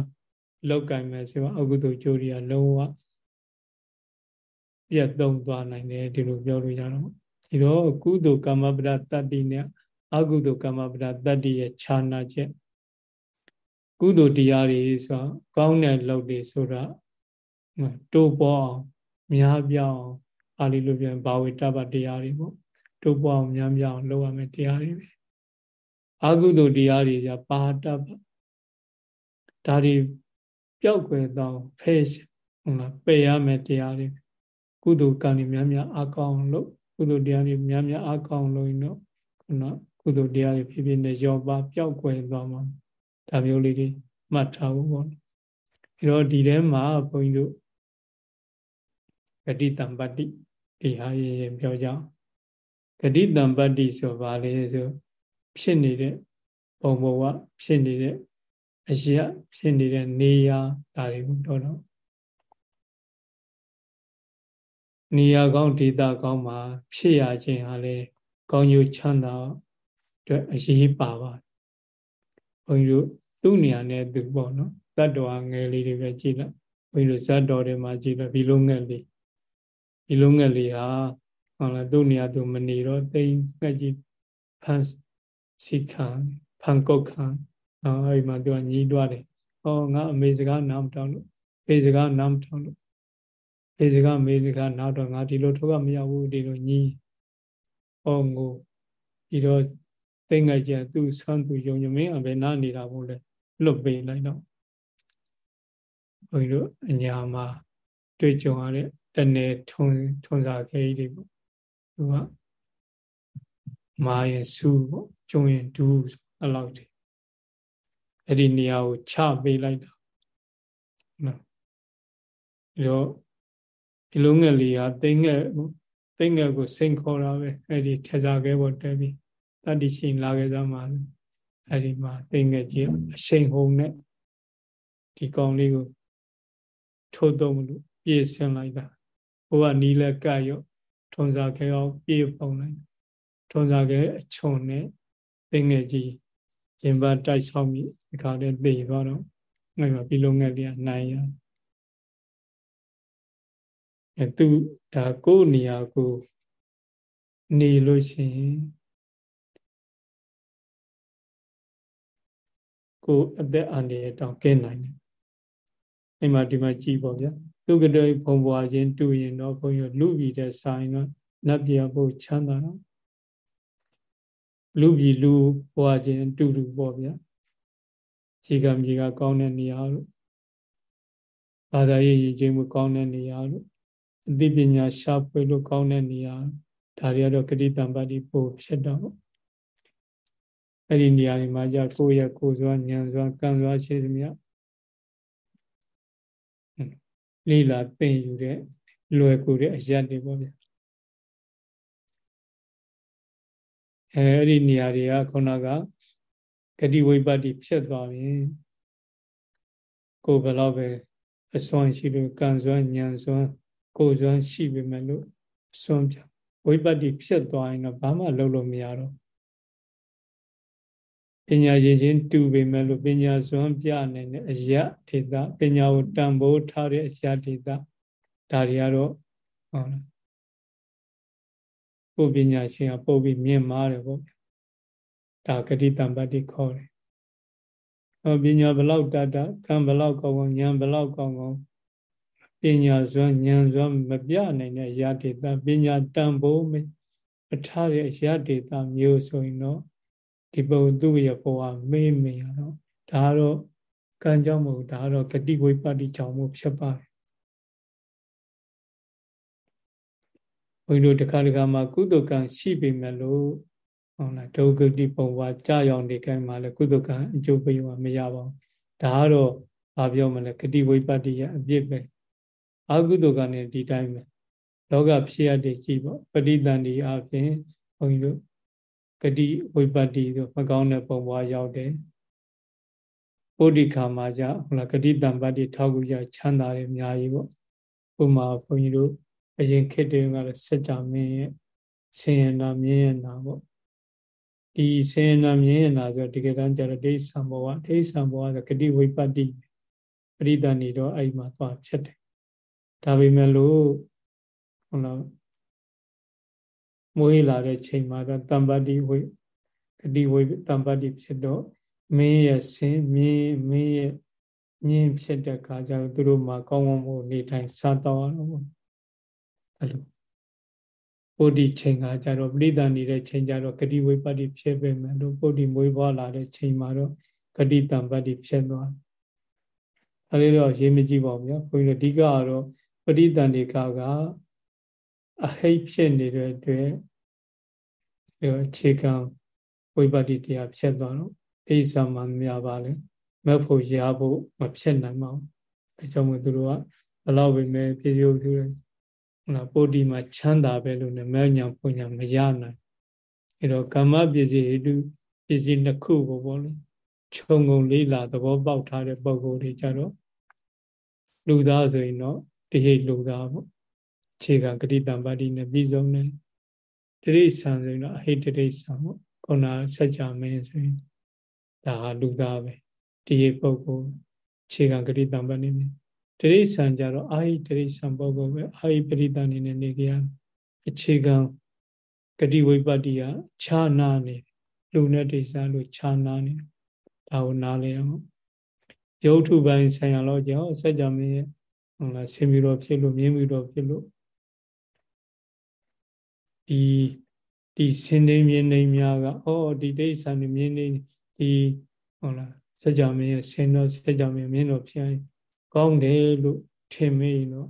[SPEAKER 1] လောက်ကင်မယ်ဆိုတော့အကုသိုလ်ကြိုးတွေကလုံးဝပြတ်သုံးသွားနိုင်တယ်ဒီလိုပြောလို့ရတော့ ဒီတော့ကုသိုလ်ကမ္မပဒတတ္တိနဲ့အကုသိုလ်ကမ္မပဒတတ္တိရဲ့ခြားနာချက်ကုသိုလ်တရားတွေဆိုကောင်းတဲ့လုပ်တွေဆိုတာတိုးပေါ်အောင်များပြောင်းအာလီလိုပြန်ဘာဝေတ္တပတရားတွေပေါ့တိုးပေါ်အောင်များပြောင်းလုပ်ရမယ်တရားတွေပဲအကုသိုလ်တရားတွေじゃပါတပဒါတွေပျောက်ကွယ်တော့ဖဲဟုတ်လားပယ်ရမယ်တရားတွေကုသိုလ်ကံတွေများများအကောင်းလို့ ကုသိုလ်တရားတွေများများအကောင်းလို့ရင်တော့ခုနကုသိုလ်တရားတွေဖြည်းဖြည်းနဲ့ရောပါပျောက်ကွယ်သွားမှာဒါမျိုးလေးတွေမှတ်ထားဖို့ပေါ့အဲတော့ဒီထဲမှာဘုန်းကြီးတို့ဂတိတံပတ္တိဒီဟာရေပြောကြအောင်ဂတိတံပတ္တိဆိုပါလေဆိုဖြစ်နေတဲ့ပုံဘဝဖြစ်နေတဲ့အရာဖြစ်နေတဲ့နေရာဒါတွေကိုတော့တော့ နေရာကောင်းဒေသကောင်းမှာ ဖြစ်ရခြင်းဟာလေကောင်းကျိုးချမ်းသာအတွက်အရေးပါပါဘုန်းကြီးတို့သူ့နေရာနဲ့သူပေါ့နော်တတ္တဝါငယ်လေးတွေပဲကြည့်လိုက်ဘုန်းကြီးတို့ဇတ်တော်တွေမှာကြည့်လိုက်ဒီလိုငယ်လေးဒီလိုငယ်လေးဟာဟုတ်လားသူ့နေရာသူမနေတော့တိမ်ငှက်ကြီးဖန်စီခံဖန်ကုတ်ခံနော်အဲ့ဒီမှာသူကညီးတွားတယ်ဟောငါအမေစကားနားမတောင်းလို့ဖေစကားနားမတောင်းလို့ ဖေစကားမေစကားနားတော့ငါဒီလိုထုတ်ကမရဘူးဒီလိုညီးဟောငိုဒီတော့သိငယ်ကျသူဆွမ်းသူယုံကြမင်းအဘယ်နားနေတာဘူးလဲလွတ်ပေးလိုက်တော့ဘုန်းကြီးတို့အညာမှာတွေ့ကြုံရတဲ့တနေ့ထုံထုံစာခဲကြီးတွေပေါ့သူကမာရင်စုပေါ့ကျုံရင်ဒူးအဲ့လောက်တည်းအဲ့ဒီနေရာကိုချပေးလိုက်တာနော်ဒီတော့ ဒီလုံးငယ်လေးဟာသိငယ်သိငယ်ကိုစိန်ခေါ်တာပဲအဲ့ဒီထစားခဲပေါ်တက်ပြီးတတိရှိန်လာခဲ့သမှာအဲ့ဒီမှာသိငယ်ကြီးအရှိန်ဟုန်နဲ့ဒီကောင်လေးကိုထိုးသုံးလို့ပြေးဆင်းလိုက်တာဘိုးကနီးလက်ကရော့ထုံစားခဲအောင်ပြေးပုံလိုက်ထုံစားခဲအချုံနဲ့သိငယ်ကြီးရင်ပါတိုက်ဆောင်ပြီးဒီခါလေးသိသွားတော့ငါကပြီးလုံးငယ်လေးကနိုင်ရ အဲသူဒါကိုယ်နေရာကိုနေလို့ရှိရင်ကိုအသက်အန္တရာယ်တောင်ကင်းနိုင်တယ်အဲ့မှာဒီမှာကြည်ပေါ့ဗျာသူကတည်းဘုံဘွားချင်းတူရင်တော့ဘုန်းကြီးလူပြည်တဲ့ဆိုင်တော့နတ်ပြည်ဘုချမ်းသာတော့လူပြည်လူဘွားချင်းတူတူပေါ့ဗျာရေကမြေကကောင်းတဲ့နေရာလို့ဘာသာရေးရည်ချင်းမှုကောင်းတဲ့နေရာလို့ အသိပညာရှာဖွေလို့ကောင်းတဲ့နေရာဒါတွေကတော့ဂတိတံပါတိပို့ဖြစ်တော့အဲ့ဒီနေရာတွေမှာじゃကိုယ့်ရဲ့ကိုယ်စွမ်းဉာဏ်စွမ်းကံစွမ်းရှိသမျှလေးလာသင်ယူတဲ့လွယ်ကူတဲ့အရက်တွေပေါ့ဗျာအဲအဲ့ဒီနေရာတွေကခုနကဂတိဝိပတ္တိဖြစ်သွားပြီကိုယ်ဘယ်တော့ပဲအစွမ်းရှိလို့ကံစွမ်းဉာဏ်စွမ်း ကိုယ်စွမ်းရှိပေမဲ့လို့အစွမ်းပြဝိပတ္တိဖြစ်သွားရင်တော့ဘာမှလုပ်လို့မရတော့ပညာရှင်ချင်းတူပေမဲ့လို့ပညာစွမ်းပြနိုင်တဲ့အရာဒေတာပညာကိုတန်ဖိုးထားတဲ့အရာဒေတာဒါတွေကတော့ဟုတ်လားကိုပညာရှင်ကပို့ပြီးမြင်မာတယ်ပေါ့ဒါဂတိတံပတ္တိခေါ်တယ်ဟောပညာဘလောက်တတကံဘလောက်ကောင်းကောင်းဉာဏ်ဘလောက်ကောင်းကောင်း ပညာစွမ်းဉာဏ်စွမ်းမပြနိုင်တဲ့အရာဒေတာပညာတန်ဖိုးမထားတဲ့အရာဒေတာမျိုးဆိုရင်တော့ဒီပုံသူ့ရဲ့ဘဝမေးမေးရတော့ဒါကတော့ကံကြောင့်မဟုတ်ဒါကတော့ဂတိဝိပတ္တိကြောင့်မို့ဖြစ်ပါတယ်ဘုန်းကြီးတို့တခါတခါမှာကုသကံရှိပေမဲ့လို့ဟုတ်လားဒုက္ခတိပုံဝါကြာရောက်နေခိုင်းမှလည်းကုသကံအကျိုးပေးမှမရပါဘူးဒါကတော့ဘာပြောမလဲဂတိဝိပတ္တိရဲ့အပြစ်ပဲ အကုသကံနဲ့ဒီတိုင်းပဲလောကဖြစ်ရတဲ့ကြည့်ပေါ့ပဋိသန္ဓေအပြင်ဘုန်းကြီးတို့ဂတိဝိပတ္တိတို့မကောင်းတဲ့ပုံပွားရောက်တယ်ပုဒ္ဓိခါမှာじゃဟုတ်လားဂတိတံပတ္တိထောက်ကူကြချမ်းသာတယ်အများကြီးပေါ့ဥမာဘုန်းကြီးတို့အရင်ခေတ်တည်းကတော့စัจ जा မင်းရဲ့ဆင်ရနာမြင်းရနာပေါ့ဒီဆင်ရနာမြင်းရနာဆိုတကယ်တမ်းကျတော့ဒိဋ္ဌံဘောကဒိဋ္ဌံဘောကဂတိဝိပတ္တိပရိသဏီတော့အဲ့မှာသွားဖြစ်တယ် ဒါပေမဲ့လို့ဟုတ်လားမွေးလာတဲ့ချိန်မှာတော့တမ္ပတ္တိဝိဂတိဝိတမ္ပတ္တိဖြစ်တော့မင်းရဲ့ဆင်းမြင်းမင်းရဲ့မြင်းဖြစ်တဲ့အခါကျတော့သူတို့မှာကောင်းကောင်းမို့နေထိုင်စားတော့အောင်ပေါ့အဲ့လိုပုဒ္ဓိချိန်ကကြတော့ပရိသန်နေတဲ့ချိန်ကြတော့ဂတိဝိပတ္တိဖြစ်ပေမဲ့လို့ပုဒ္ဓိမွေးဖွားလာတဲ့ချိန်မှာတော့ဂတိတံပတ္တိဖြစ်သွားအဲ့ဒီတော့ရေးမကြည့်ပါဘူးဗျာဘုန်းကြီးတို့အဓိကကတော့ ပရိသန်တွေကကအဟိတ်ဖြစ်နေတဲ့အတွက်အခြေခံဝိပတ္တိတရားဖြစ်သွားတော့အိဆာမှများပါလေမက်ဖို့ရဖို့မဖြစ်နိုင်ပါဘူးအဲကြောင့်မို့သူတို့ကဘလောက်ပဲမဲ့ပြေပြိုးသူဟုတ်လားပုဒ္ဓိမှာချမ်းသာပဲလို့နဲ့မဲ့ညာပုံညာမရနိုင်အဲတော့ကာမပစ္စည်းဟိတုပစ္စည်းနှစ်ခုကိုပေါ့လေခြုံငုံလေးလာသဘောပေါက်ထားတဲ့ပုံကိုယ်တွေကြတော့လူသားဆိုရင်တော့ တဟိလူသားပေါ့ခြေကဂတိတံပါတိနဲ့ပြီးဆုံးတယ်တိရိစ္ဆာန်ဆိုရင်တော့အဟိတတိစ္ဆာန်ပေါ့ခုနစัจ जा မင်းဆိုရင်ဒါဟာလူသားပဲဒီပုဂ္ဂိုလ်ခြေကဂတိတံပါတိနဲ့တိရိစ္ဆာန်ကြတော့အာဟိတိရိစ္ဆာန်ပုဂ္ဂိုလ်ပဲအာဟိပရိတန်နေနဲ့နေကြရအခြေခံဂတိဝိပတ္တိကခြားနာနေလူနဲ့တိစ္ဆာန်လို့ခြားနာနေဒါကိုနားလဲအောင်ရုပ်ထုပိုင်းဆံရတော့ကြောင့်စัจ जा မင်းရဲ့ ဟုတ်လားဆင်ပြီးတော့ဖြစ်လို့မြင်းပြီးတော့ဖြစ်လို့ဒီဒီစင်နေမြင်းနေများကအော်ဒီဒိဋ္ဌာန်မြင်းနေဒီဟုတ်လားစัจ जा မင်းရဲ့ဆင်တော့စัจ जा မင်းမြင်းတော့ဖြစ်ရင်ကောင်းတယ်လို့ထင်မိတော့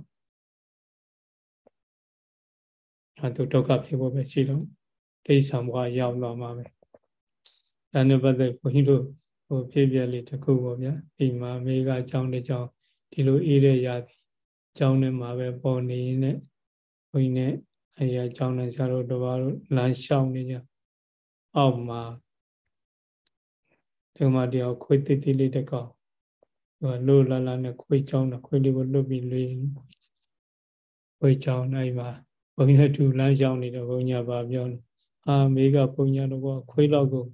[SPEAKER 1] အဲသူဒုက္ခဖြစ်ဖို့ပဲရှိတော့ဒိဋ္ဌာန်ဘဝရောက်လာမှာပဲဒါနဲ့ပတ်သက်ဘုန်းကြီးတို့ဟိုဖြစ်ပြလေးတစ်ခုပေါ့ဗျာဒီမှာမိကအကြောင်းတစ်ကြောင်းဒီလိုအေးတဲ့ရာသီအ ကြောင်းနဲ့မှာပဲပေါ်နေနေဘုန်းကြီးနဲ့အဲဒီအကြောင်းနဲ့ဆရာတို့တပါးတို့လမ်းလျှောက်နေကြအောက်မှာဒီမှာတယောက်ခွေးတိတိလေးတစ်ကောင်ဟိုလို့လာလာနဲ့ခွေးချောင်းနဲ့ခွေးလေးကိုလွတ်ပြီးလေးခွေးချောင်းနိုင်မှာဘုန်းကြီးနဲ့တူလမ်းလျှောက်နေတော့ဘုန်းကြီးကပြောနေအာမေကဘုန်းကြီးတော့ခွေးလောက်ကို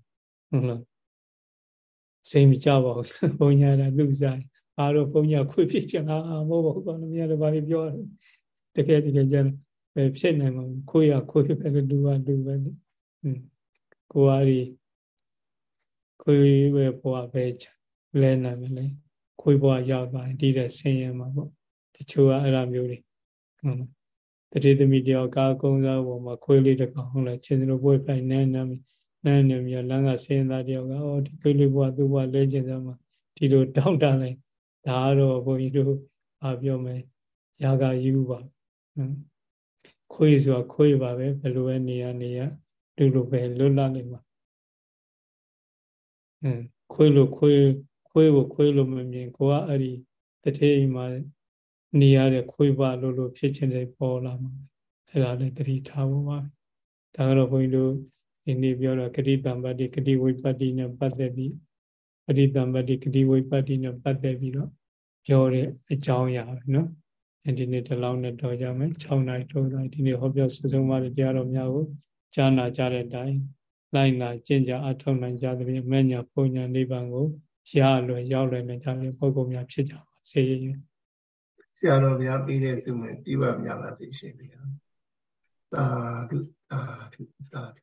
[SPEAKER 1] ဟုတ်လားစိတ်မကြပါဘူးဘုန်းကြီးကလူစား အားတော့ဘုန်းကြီးခွေးဖြစ်ချင်တာမဟုတ်ပါဘူးကောင်းမြတ်လည်းဘာလို့ပြောတကယ်တကယ်ကျတော့ပဲဖြစ်နိုင်မှာခွေးရခွေးပဲလူကလူပဲလေอืมကိုအားဒီခွေးပဲဘွားပဲလဲနိုင်မလဲခွေးဘွားရောက်သွားရင်ဒီတဲ့ဆင်းရဲမှာပေါ့တချို့ကအဲ့လိုမျိုးတွေဟုတ်တတိသမီးတယောက်ကားကုန်းစားပေါ်မှာခွေးလေးတစ်ကောင်ဟုတ်လားချင်းတို့ပွဲဖိုင်နဲနဲနဲနဲမြလမ်းကဆင်းသားတယောက်ကအော်ဒီခွေးလေးဘွားသူ့ဘွားလဲကျင်စားမှာဒီလိုတောင်းတလိုက် ဒါကတော့ဘုန်းကြီးတို့အားပြောမယ်ရာဂယူပါခွေးဆိုတာခွေးပါပဲဘယ်လိုပဲနေရနေရလူလိုပဲလွတ်လပ်နေမှာအဲခွေးလို့ခွေးခွေးကိုခွေးလို့မမြင်ကိုကအဲ့ဒီတထေးအိမ်မှာနေရတဲ့ခွေးပါလို့လို့ဖြစ်ချင်တယ်ပေါ်လာမှာအဲ့ဒါလည်းတတိထားဖို့ပါဒါကတော့ဘုန်းကြီးတို့ဒီနေ့ပြောတော့ဂတိတံပတ္တိဂတိဝိပတ္တိနဲ့ပတ်သက်ပြီး ဂတိတံပတ္တိဂတိဝိပတ္တိနဲ့ပတ်သက်ပြီးတော့ပြောတဲ့အကြောင်းအရာပဲနော်ဒီနေ့ဒီလောက်နဲ့တော့ကြမယ်6နိုင်တော့ဒီနေ့ဟောပြောဆွဆုံးပါတဲ့တရားတော်များကိုကြားနာကြတဲ့အတိုင်းလိုက်နာကျင့်ကြအထောက်နိုင်ကြသဖြင့်မညာပုံညာနိဗ္ဗာန်ကိုရလွယ်ရောက်လွယ်နိုင်ကြတဲ့ပုဂ္ဂိုလ်များဖြစ်ကြပါစေ
[SPEAKER 2] ဆရာတော်ဘုရားပြီးတဲ့ဆုမဲ့ပြပါများပါသိရှင်ဗျာသာဓုသာဓုသာဓု